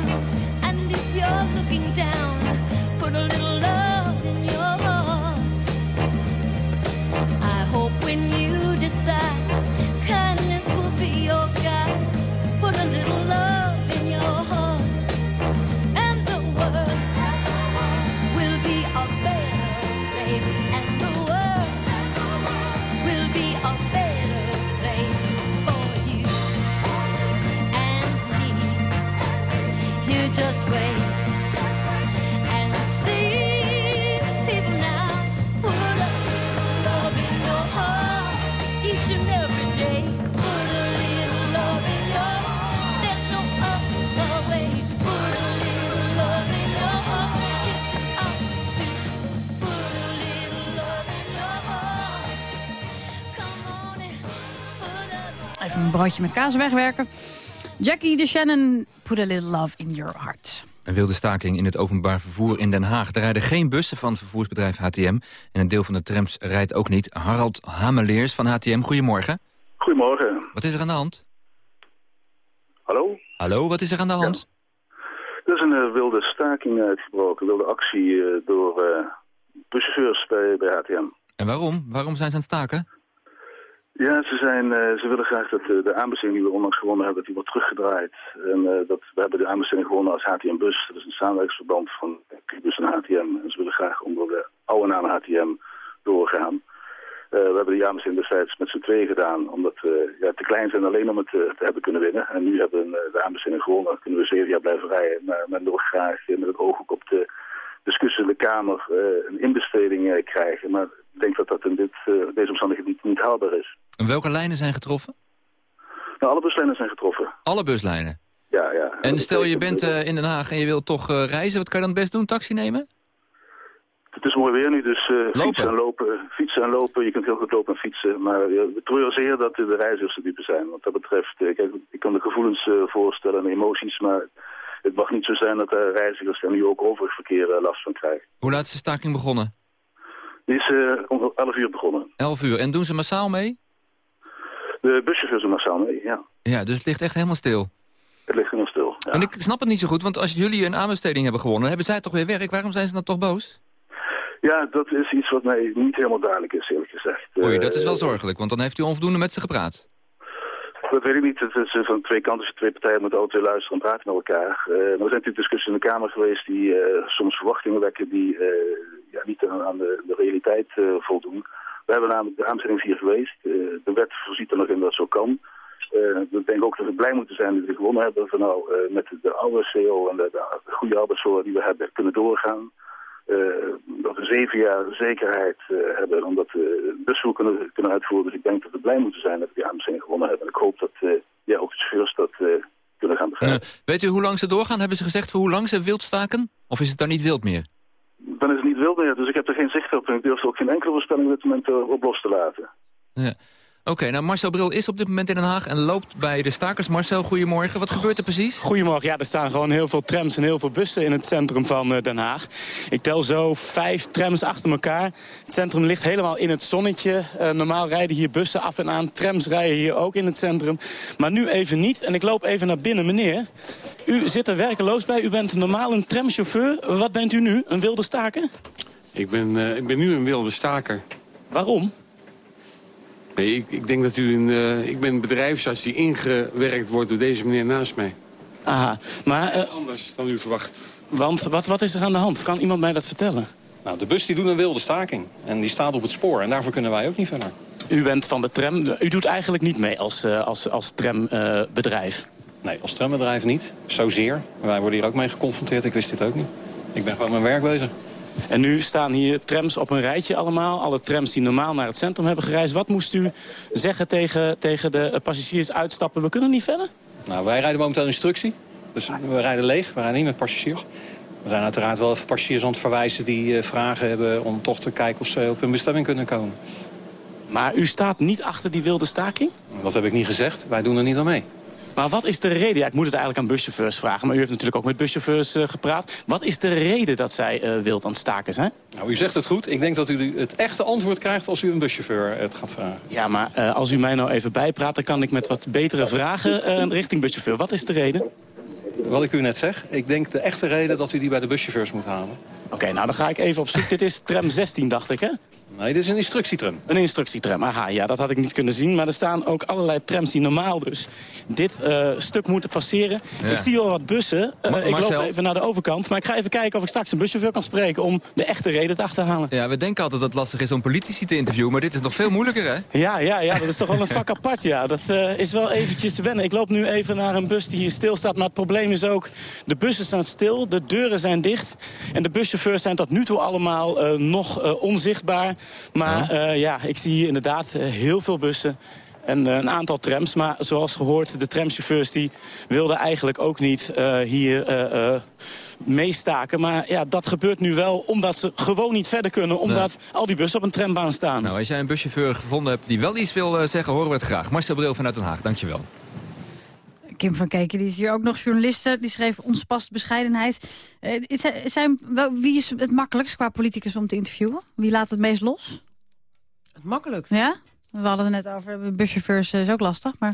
Speaker 3: een broodje met kaas wegwerken. Jackie de Shannon, put a little love in your heart.
Speaker 2: Een wilde staking in het openbaar vervoer in Den Haag. Er rijden geen bussen van vervoersbedrijf HTM. En een deel van de trams rijdt ook niet. Harald Hameleers van HTM, goedemorgen.
Speaker 25: Goedemorgen.
Speaker 2: Wat is er aan de hand?
Speaker 25: Hallo?
Speaker 2: Hallo, wat is er aan de hand?
Speaker 25: Er is een eh, wilde staking uitgebroken, wilde actie eh, door eh, buschauffeurs bij, bij HTM.
Speaker 2: En waarom? Waarom zijn ze aan het staken?
Speaker 25: Ja, ze, zijn, eh, ze willen graag dat eh, de aanbesteding die we onlangs gewonnen hebben, dat die wordt teruggedraaid. En eh, dat, we hebben de aanbesteding gewonnen als HTM Bus. Dat is een samenwerkingsverband van Bus en HTM. En ze willen graag onder de oude naam HTM doorgaan. We hebben de aanbesteding destijds met z'n tweeën gedaan, omdat we ja, te klein zijn alleen om het te hebben kunnen winnen. En nu hebben we de aanbesteding gewonnen, kunnen we zeven jaar blijven rijden. Maar men wil graag met het oog op de discussie in de Kamer een inbesteding krijgen. Maar ik denk dat dat in dit, deze omstandigheden niet, niet haalbaar is.
Speaker 2: En welke lijnen zijn getroffen?
Speaker 25: Nou, alle buslijnen zijn getroffen.
Speaker 2: Alle buslijnen.
Speaker 25: Ja, ja.
Speaker 2: En stel je bent eh, in Den Haag en je wilt toch eh, reizen, wat kan je dan het best doen? Taxi nemen?
Speaker 25: Het is mooi weer nu, dus eh, fietsen en lopen. Fietsen en lopen, je kunt heel goed lopen en fietsen. Maar we treuren zeer dat de reizigers te diepe zijn. Wat dat betreft, kijk, ik kan de gevoelens voorstellen en emoties, maar het mag niet zo zijn dat de reizigers er nu ook over het verkeer last van krijgen.
Speaker 2: Hoe laat is de staking begonnen?
Speaker 25: Die is om 11 uur begonnen.
Speaker 2: 11 uur. En doen ze massaal mee?
Speaker 25: De buschauffeurs doen massaal mee, ja.
Speaker 2: Ja, dus het ligt echt helemaal stil.
Speaker 25: Het ligt helemaal stil. Ja.
Speaker 2: En ik snap het niet zo goed, want als jullie een aanbesteding hebben gewonnen... hebben zij toch weer werk. Waarom zijn ze dan toch boos?
Speaker 25: Ja, dat is iets wat mij niet helemaal duidelijk is, eerlijk gezegd.
Speaker 2: Oei, dat is wel
Speaker 25: Eh,
Speaker 2: zorgelijk, want dan heeft u onvoldoende met ze gepraat.
Speaker 25: Dat weet ik niet. Het is eh, van twee kanten. Je twee partijen moeten altijd weer luisteren en praten met elkaar. Eh, maar er zijn natuurlijk discussies in de Kamer geweest die soms verwachtingen wekken die ja, niet aan, de, de realiteit voldoen. We hebben namelijk de aanbesteding is hier geweest. Eh, de wet voorziet er nog in dat zo kan. Eh, ik denk ook dat we blij moeten zijn dat we gewonnen hebben. Van nou, eh, met de oude CO en de, de goede arbeidsvoorwaarden die we hebben kunnen doorgaan. Eh, dat we zeven jaar zekerheid eh, hebben omdat we busvoer kunnen, kunnen uitvoeren. Dus ik denk dat we blij moeten zijn dat we die aanbesteding gewonnen hebben. En ik hoop dat eh, ja, ook de chauffeurs dat eh, kunnen gaan begrijpen.
Speaker 2: Weet u hoe lang ze doorgaan? Hebben ze gezegd hoe lang ze wild staken? Of is het dan niet wild meer?
Speaker 25: Dan is het niet wild meer, dus ik heb er geen zicht op. En ik durf ook geen enkele voorspelling op dit moment eh, op los te laten.
Speaker 2: Ja. Oké, nou Marcel Bril is op dit moment in Den Haag en loopt bij de stakers. Marcel, goedemorgen. Wat gebeurt er precies?
Speaker 26: Goedemorgen. Ja, er staan gewoon heel veel trams en heel veel bussen in het centrum van eh, Den Haag. Ik tel zo vijf trams achter elkaar. Het centrum ligt helemaal in het zonnetje. Eh, normaal rijden hier bussen af en aan. Trams rijden hier ook in het centrum. Maar nu even niet. En ik loop even naar binnen. Meneer, u zit er werkeloos bij. U bent normaal een tramchauffeur. Wat bent u nu? Een wilde staker?
Speaker 27: Ik ben, eh, ik ben nu een wilde staker.
Speaker 26: Waarom?
Speaker 27: Nee, ik, ik denk dat u een... eh, ik ben een bedrijfsarts die ingewerkt wordt door deze meneer naast mij.
Speaker 26: Aha, maar... eh,
Speaker 27: Anders dan u verwacht.
Speaker 26: want wat, wat is er aan de hand? Kan iemand mij dat vertellen?
Speaker 28: Nou, de bus die doet een wilde staking. En die staat op het spoor. En daarvoor kunnen wij ook niet verder.
Speaker 26: U bent van de tram. U doet eigenlijk niet mee als, eh, als, als trambedrijf.
Speaker 28: Nee, als trambedrijf niet. Zozeer. Wij worden hier ook mee geconfronteerd. Ik wist dit ook niet. Ik ben gewoon mijn werk bezig.
Speaker 26: En nu staan hier trams op een rijtje allemaal. Alle trams die normaal naar het centrum hebben gereisd. Wat moest u zeggen tegen, tegen de passagiers uitstappen? We kunnen niet verder?
Speaker 28: Nou, wij rijden momenteel instructie. Dus we rijden leeg. We rijden niet met passagiers. We zijn uiteraard wel even passagiers aan het verwijzen die eh, vragen hebben... om toch te kijken of ze op hun bestemming kunnen komen.
Speaker 26: Maar u staat niet achter die wilde staking?
Speaker 28: Dat heb ik niet gezegd. Wij doen er niet aan mee.
Speaker 26: Maar wat is de reden? Ja, ik moet het eigenlijk aan buschauffeurs vragen. Maar u heeft natuurlijk ook met buschauffeurs eh, gepraat. Wat is de reden dat zij eh, wild aan het staken zijn?
Speaker 28: Nou, u zegt het goed. Ik denk dat u het echte antwoord krijgt als u een buschauffeur het gaat vragen.
Speaker 26: Ja, maar eh, als u mij nou even bijpraat... dan kan ik met wat betere vragen eh, richting buschauffeur. Wat is de reden?
Speaker 28: Wat ik u net zeg, ik denk de echte reden dat u die bij de buschauffeurs moet halen.
Speaker 26: Oké, nou dan ga ik even op zoek. Dit is tram 16, dacht ik, hè?
Speaker 28: Nee, dit is een instructietram.
Speaker 26: Een instructietram, aha, ja, dat had ik niet kunnen zien. Maar er staan ook allerlei trams die normaal dus dit eh, stuk moeten passeren.
Speaker 2: Ja.
Speaker 26: Ik zie al wat bussen. Eh,
Speaker 2: Ma-
Speaker 26: ik loop even naar de overkant. Maar ik ga even kijken of ik straks een buschauffeur kan spreken... om de echte reden te achterhalen.
Speaker 2: Ja, we denken altijd dat het lastig is om politici te interviewen, maar dit is nog veel moeilijker, hè?
Speaker 26: Ja, ja, ja, dat is toch wel een vak apart, ja. Dat eh, is wel eventjes wennen. Ik loop nu even naar een bus die hier stilstaat. Maar het probleem is ook, de bussen staan stil, de deuren zijn dicht. En de buschauffeurs zijn tot nu toe allemaal eh, nog eh, onzichtbaar. Maar ja. ja, ik zie hier inderdaad eh, heel veel bussen. En eh, een aantal trams, maar zoals gehoord, de tramchauffeurs die wilden eigenlijk ook niet eh, hier eh, eh, meestaken. Maar ja, dat gebeurt nu wel omdat ze gewoon niet verder kunnen. Omdat al die bussen op een trambaan staan.
Speaker 2: Nou, als jij een buschauffeur gevonden hebt die wel iets wil eh, zeggen, horen we het graag. Marcel Bril vanuit Den Haag, dankjewel.
Speaker 3: Kim van Keken die is hier ook nog journaliste. Die schreef Ons past bescheidenheid. Eh, is, zijn, wel, wie is het makkelijkst qua politicus om te interviewen? Wie laat het meest los?
Speaker 13: Het makkelijkst?
Speaker 3: Ja? We hadden het net over, buschauffeurs is ook lastig, maar...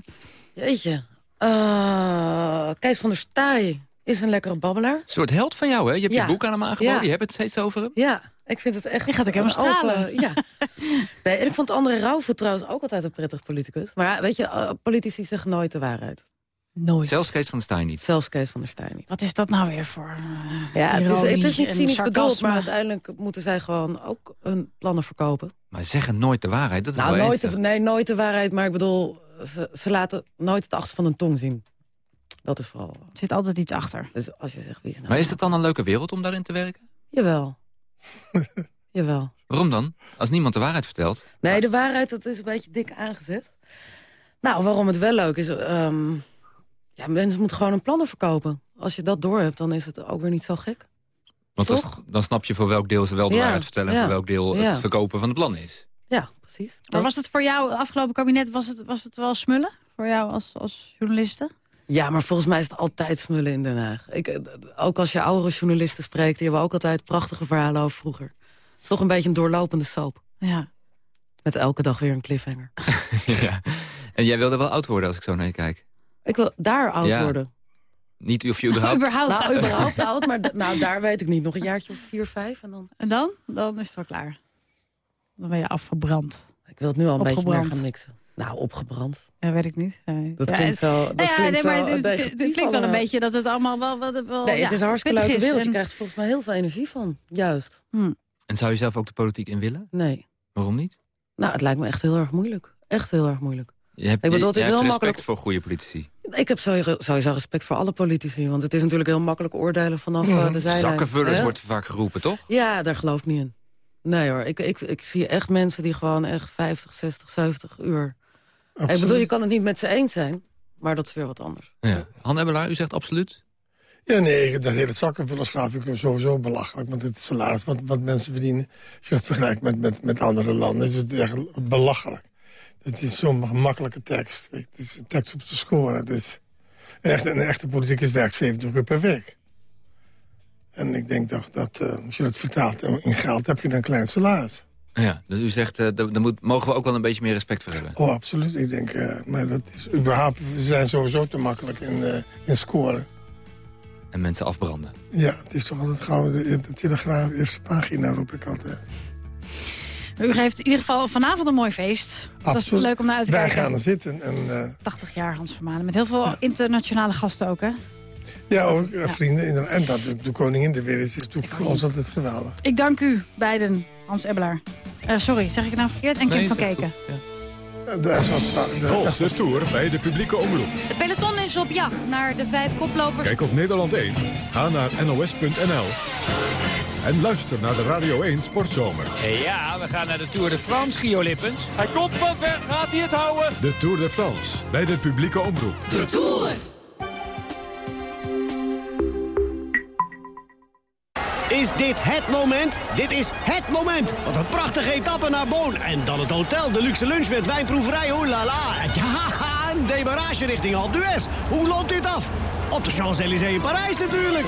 Speaker 13: Jeetje. Uh, Kees van der Staaij is een lekkere babbelaar. Een
Speaker 2: soort held van jou, hè? Je hebt je boek aan hem aangeboden, je hebt het steeds over hem.
Speaker 13: Ja, ik vind het echt...
Speaker 3: Je gaat ook helemaal stralen.
Speaker 13: ja. nee, en ik vond André Rauwvoet trouwens ook altijd een prettig politicus. Maar weet je, uh, politici zeggen nooit de waarheid.
Speaker 3: Nooit.
Speaker 2: Zelfs Kees van der Staaij niet.
Speaker 13: Zelfs Kees van der Staaij niet.
Speaker 3: Wat is dat nou weer voor uh,
Speaker 13: Ja, het is, het is niet cynisch bedoeld, maar uiteindelijk moeten zij gewoon ook hun plannen verkopen.
Speaker 2: Maar zeggen nooit de waarheid, dat is
Speaker 13: nou,
Speaker 2: wel
Speaker 13: nooit de, Nee, nooit de waarheid, maar ik bedoel, ze, ze laten nooit het achter van een tong zien. Dat is vooral...
Speaker 3: Er zit altijd iets achter.
Speaker 13: Dus als je zegt, wie is nou
Speaker 2: Maar is het dan een leuke wereld om daarin te werken?
Speaker 13: Jawel. Jawel.
Speaker 2: Waarom dan? Als niemand de waarheid vertelt?
Speaker 13: Nee, de waarheid dat is een beetje dik aangezet. Nou, waarom het wel leuk is... Um, ja, mensen moeten gewoon een plannen verkopen. Als je dat door hebt, dan is het ook weer niet zo gek.
Speaker 2: Want dan, dan snap je voor welk deel ze wel de
Speaker 13: Ja,
Speaker 2: waarheid vertellen... en
Speaker 13: ja,
Speaker 2: voor welk deel
Speaker 13: ja.
Speaker 2: het verkopen van het plan is.
Speaker 13: Ja, precies.
Speaker 3: Maar was het voor jou, het afgelopen kabinet, was het, was het wel smullen? Voor jou als, als journaliste?
Speaker 13: Ja, maar volgens mij is het altijd smullen in Den Haag. Ik, eh, ook als je oudere journalisten spreekt... die hebben ook altijd prachtige verhalen over vroeger. Het is toch een beetje een doorlopende soap.
Speaker 3: Ja.
Speaker 13: Met elke dag weer een cliffhanger.
Speaker 2: ja. En jij wilde wel oud worden als ik zo naar je kijk.
Speaker 13: Ik wil daar oud
Speaker 2: Ja.
Speaker 13: worden.
Speaker 2: Niet of je überhaupt...
Speaker 13: Nou, überhaupt oud, maar nou, daar weet ik niet. Nog een jaartje of vier, vijf en dan...
Speaker 3: En dan? Dan is het wel klaar. Dan ben je afgebrand.
Speaker 13: Ik wil het nu al een beetje meer gaan mixen. Nou, opgebrand.
Speaker 3: Ja, weet ik niet. Nee.
Speaker 13: Dat
Speaker 3: Ja,
Speaker 13: klinkt
Speaker 3: het-
Speaker 13: wel... Dat
Speaker 3: Nou ja,
Speaker 13: klinkt
Speaker 3: nee, maar
Speaker 13: wel
Speaker 3: het,
Speaker 13: een
Speaker 3: het- klinkt wel een beetje dat het allemaal wel... wel, wel
Speaker 13: Nee,
Speaker 3: ja,
Speaker 13: het is een hartstikke leuke wereld.
Speaker 3: En-
Speaker 13: Je krijgt volgens mij heel veel energie van. Juist.
Speaker 2: En zou je zelf ook de politiek in willen?
Speaker 13: Nee.
Speaker 2: Waarom niet?
Speaker 13: Nou, het lijkt me echt heel erg moeilijk. Echt heel erg moeilijk.
Speaker 2: Je hebt,
Speaker 13: Ik bedoel, het
Speaker 2: je
Speaker 13: is heel
Speaker 2: respect
Speaker 13: makkelijk-
Speaker 2: voor goede politici.
Speaker 13: Ik heb sowieso respect voor alle politici. Want het is natuurlijk heel makkelijk oordelen vanaf eh, de zijlijn.
Speaker 2: Zakkenvullers wordt vaak geroepen, toch?
Speaker 13: Ja, daar geloof ik niet in. Nee hoor, ik, ik, ik zie echt mensen die gewoon echt 50, 60, 70 uur... Ik bedoel, je kan het niet met ze eens zijn, maar dat is weer wat anders.
Speaker 2: Ja. Han Ebbelaar, u zegt absoluut?
Speaker 9: Ja, nee, dat hele zakkenvullersverhaal vind ik sowieso belachelijk. Want het salaris wat, wat mensen verdienen, als je dat vergelijkt met, met, met andere landen, is het echt belachelijk. Het is zo'n gemakkelijke tekst. Het is een tekst op te scoren. Het is echt, een echte politicus werkt 70 uur per week. En ik denk toch dat eh, als je dat vertaalt in geld, heb je dan een klein salaris.
Speaker 2: Ja, dus u zegt, eh, daar moet, mogen we ook wel een beetje meer respect voor hebben.
Speaker 9: Oh, absoluut. Ik denk, eh, maar dat is überhaupt, we zijn sowieso te makkelijk in, in scoren.
Speaker 2: En mensen afbranden.
Speaker 9: Ja, het is toch altijd gauw de, de Telegraaf eerste pagina, roep ik altijd.
Speaker 3: U geeft in ieder geval vanavond een mooi feest. Dat is leuk om naar uit te
Speaker 9: Wij
Speaker 3: kijken.
Speaker 9: gaan er zitten. En, eh,
Speaker 3: 80 jaar Hans Vermanen. Met heel veel internationale gasten ook, hè?
Speaker 9: ja, ook eh, vrienden. En dat de koningin de weer is, is natuurlijk voor ons altijd geweldig.
Speaker 3: Ik dank u beiden, Hans Ebbelaar. Eh, sorry, zeg ik het nou verkeerd? En Kim
Speaker 9: Nee,
Speaker 3: van Keken.
Speaker 9: Eh, daar
Speaker 1: Volg de Tour bij de publieke omroep.
Speaker 3: De peloton is op jacht naar de vijf koplopers.
Speaker 1: Kijk op Nederland 1. Ga naar nos.nl. En luister naar de Radio 1 Sportzomer.
Speaker 29: Ja, we gaan naar de Tour de France, Gio Lippens. Hij komt van ver, gaat hij het houden?
Speaker 1: De Tour de France bij de publieke omroep.
Speaker 29: De Tour!
Speaker 30: Is dit het moment? Dit is het moment. Wat een prachtige etappe naar Boon. En dan het hotel, de luxe lunch met wijnproeverij. Oh la la. Ja, een demarage richting Alpe d'Huez. Hoe loopt dit af? Op de Champs-Élysées in Parijs natuurlijk.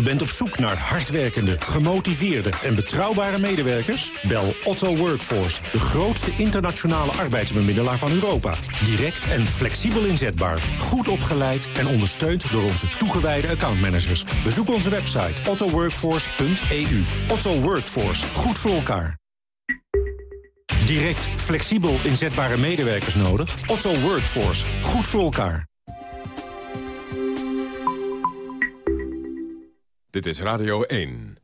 Speaker 31: U bent op zoek naar hardwerkende, gemotiveerde en betrouwbare medewerkers? Bel Otto Workforce, de grootste internationale arbeidsbemiddelaar van Europa. Direct en flexibel inzetbaar, goed opgeleid en ondersteund door onze toegewijde accountmanagers. Bezoek onze website ottoworkforce.eu. Otto Workforce, goed voor elkaar. Direct, flexibel inzetbare medewerkers nodig? Otto Workforce, goed voor elkaar.
Speaker 1: Dit is Radio 1.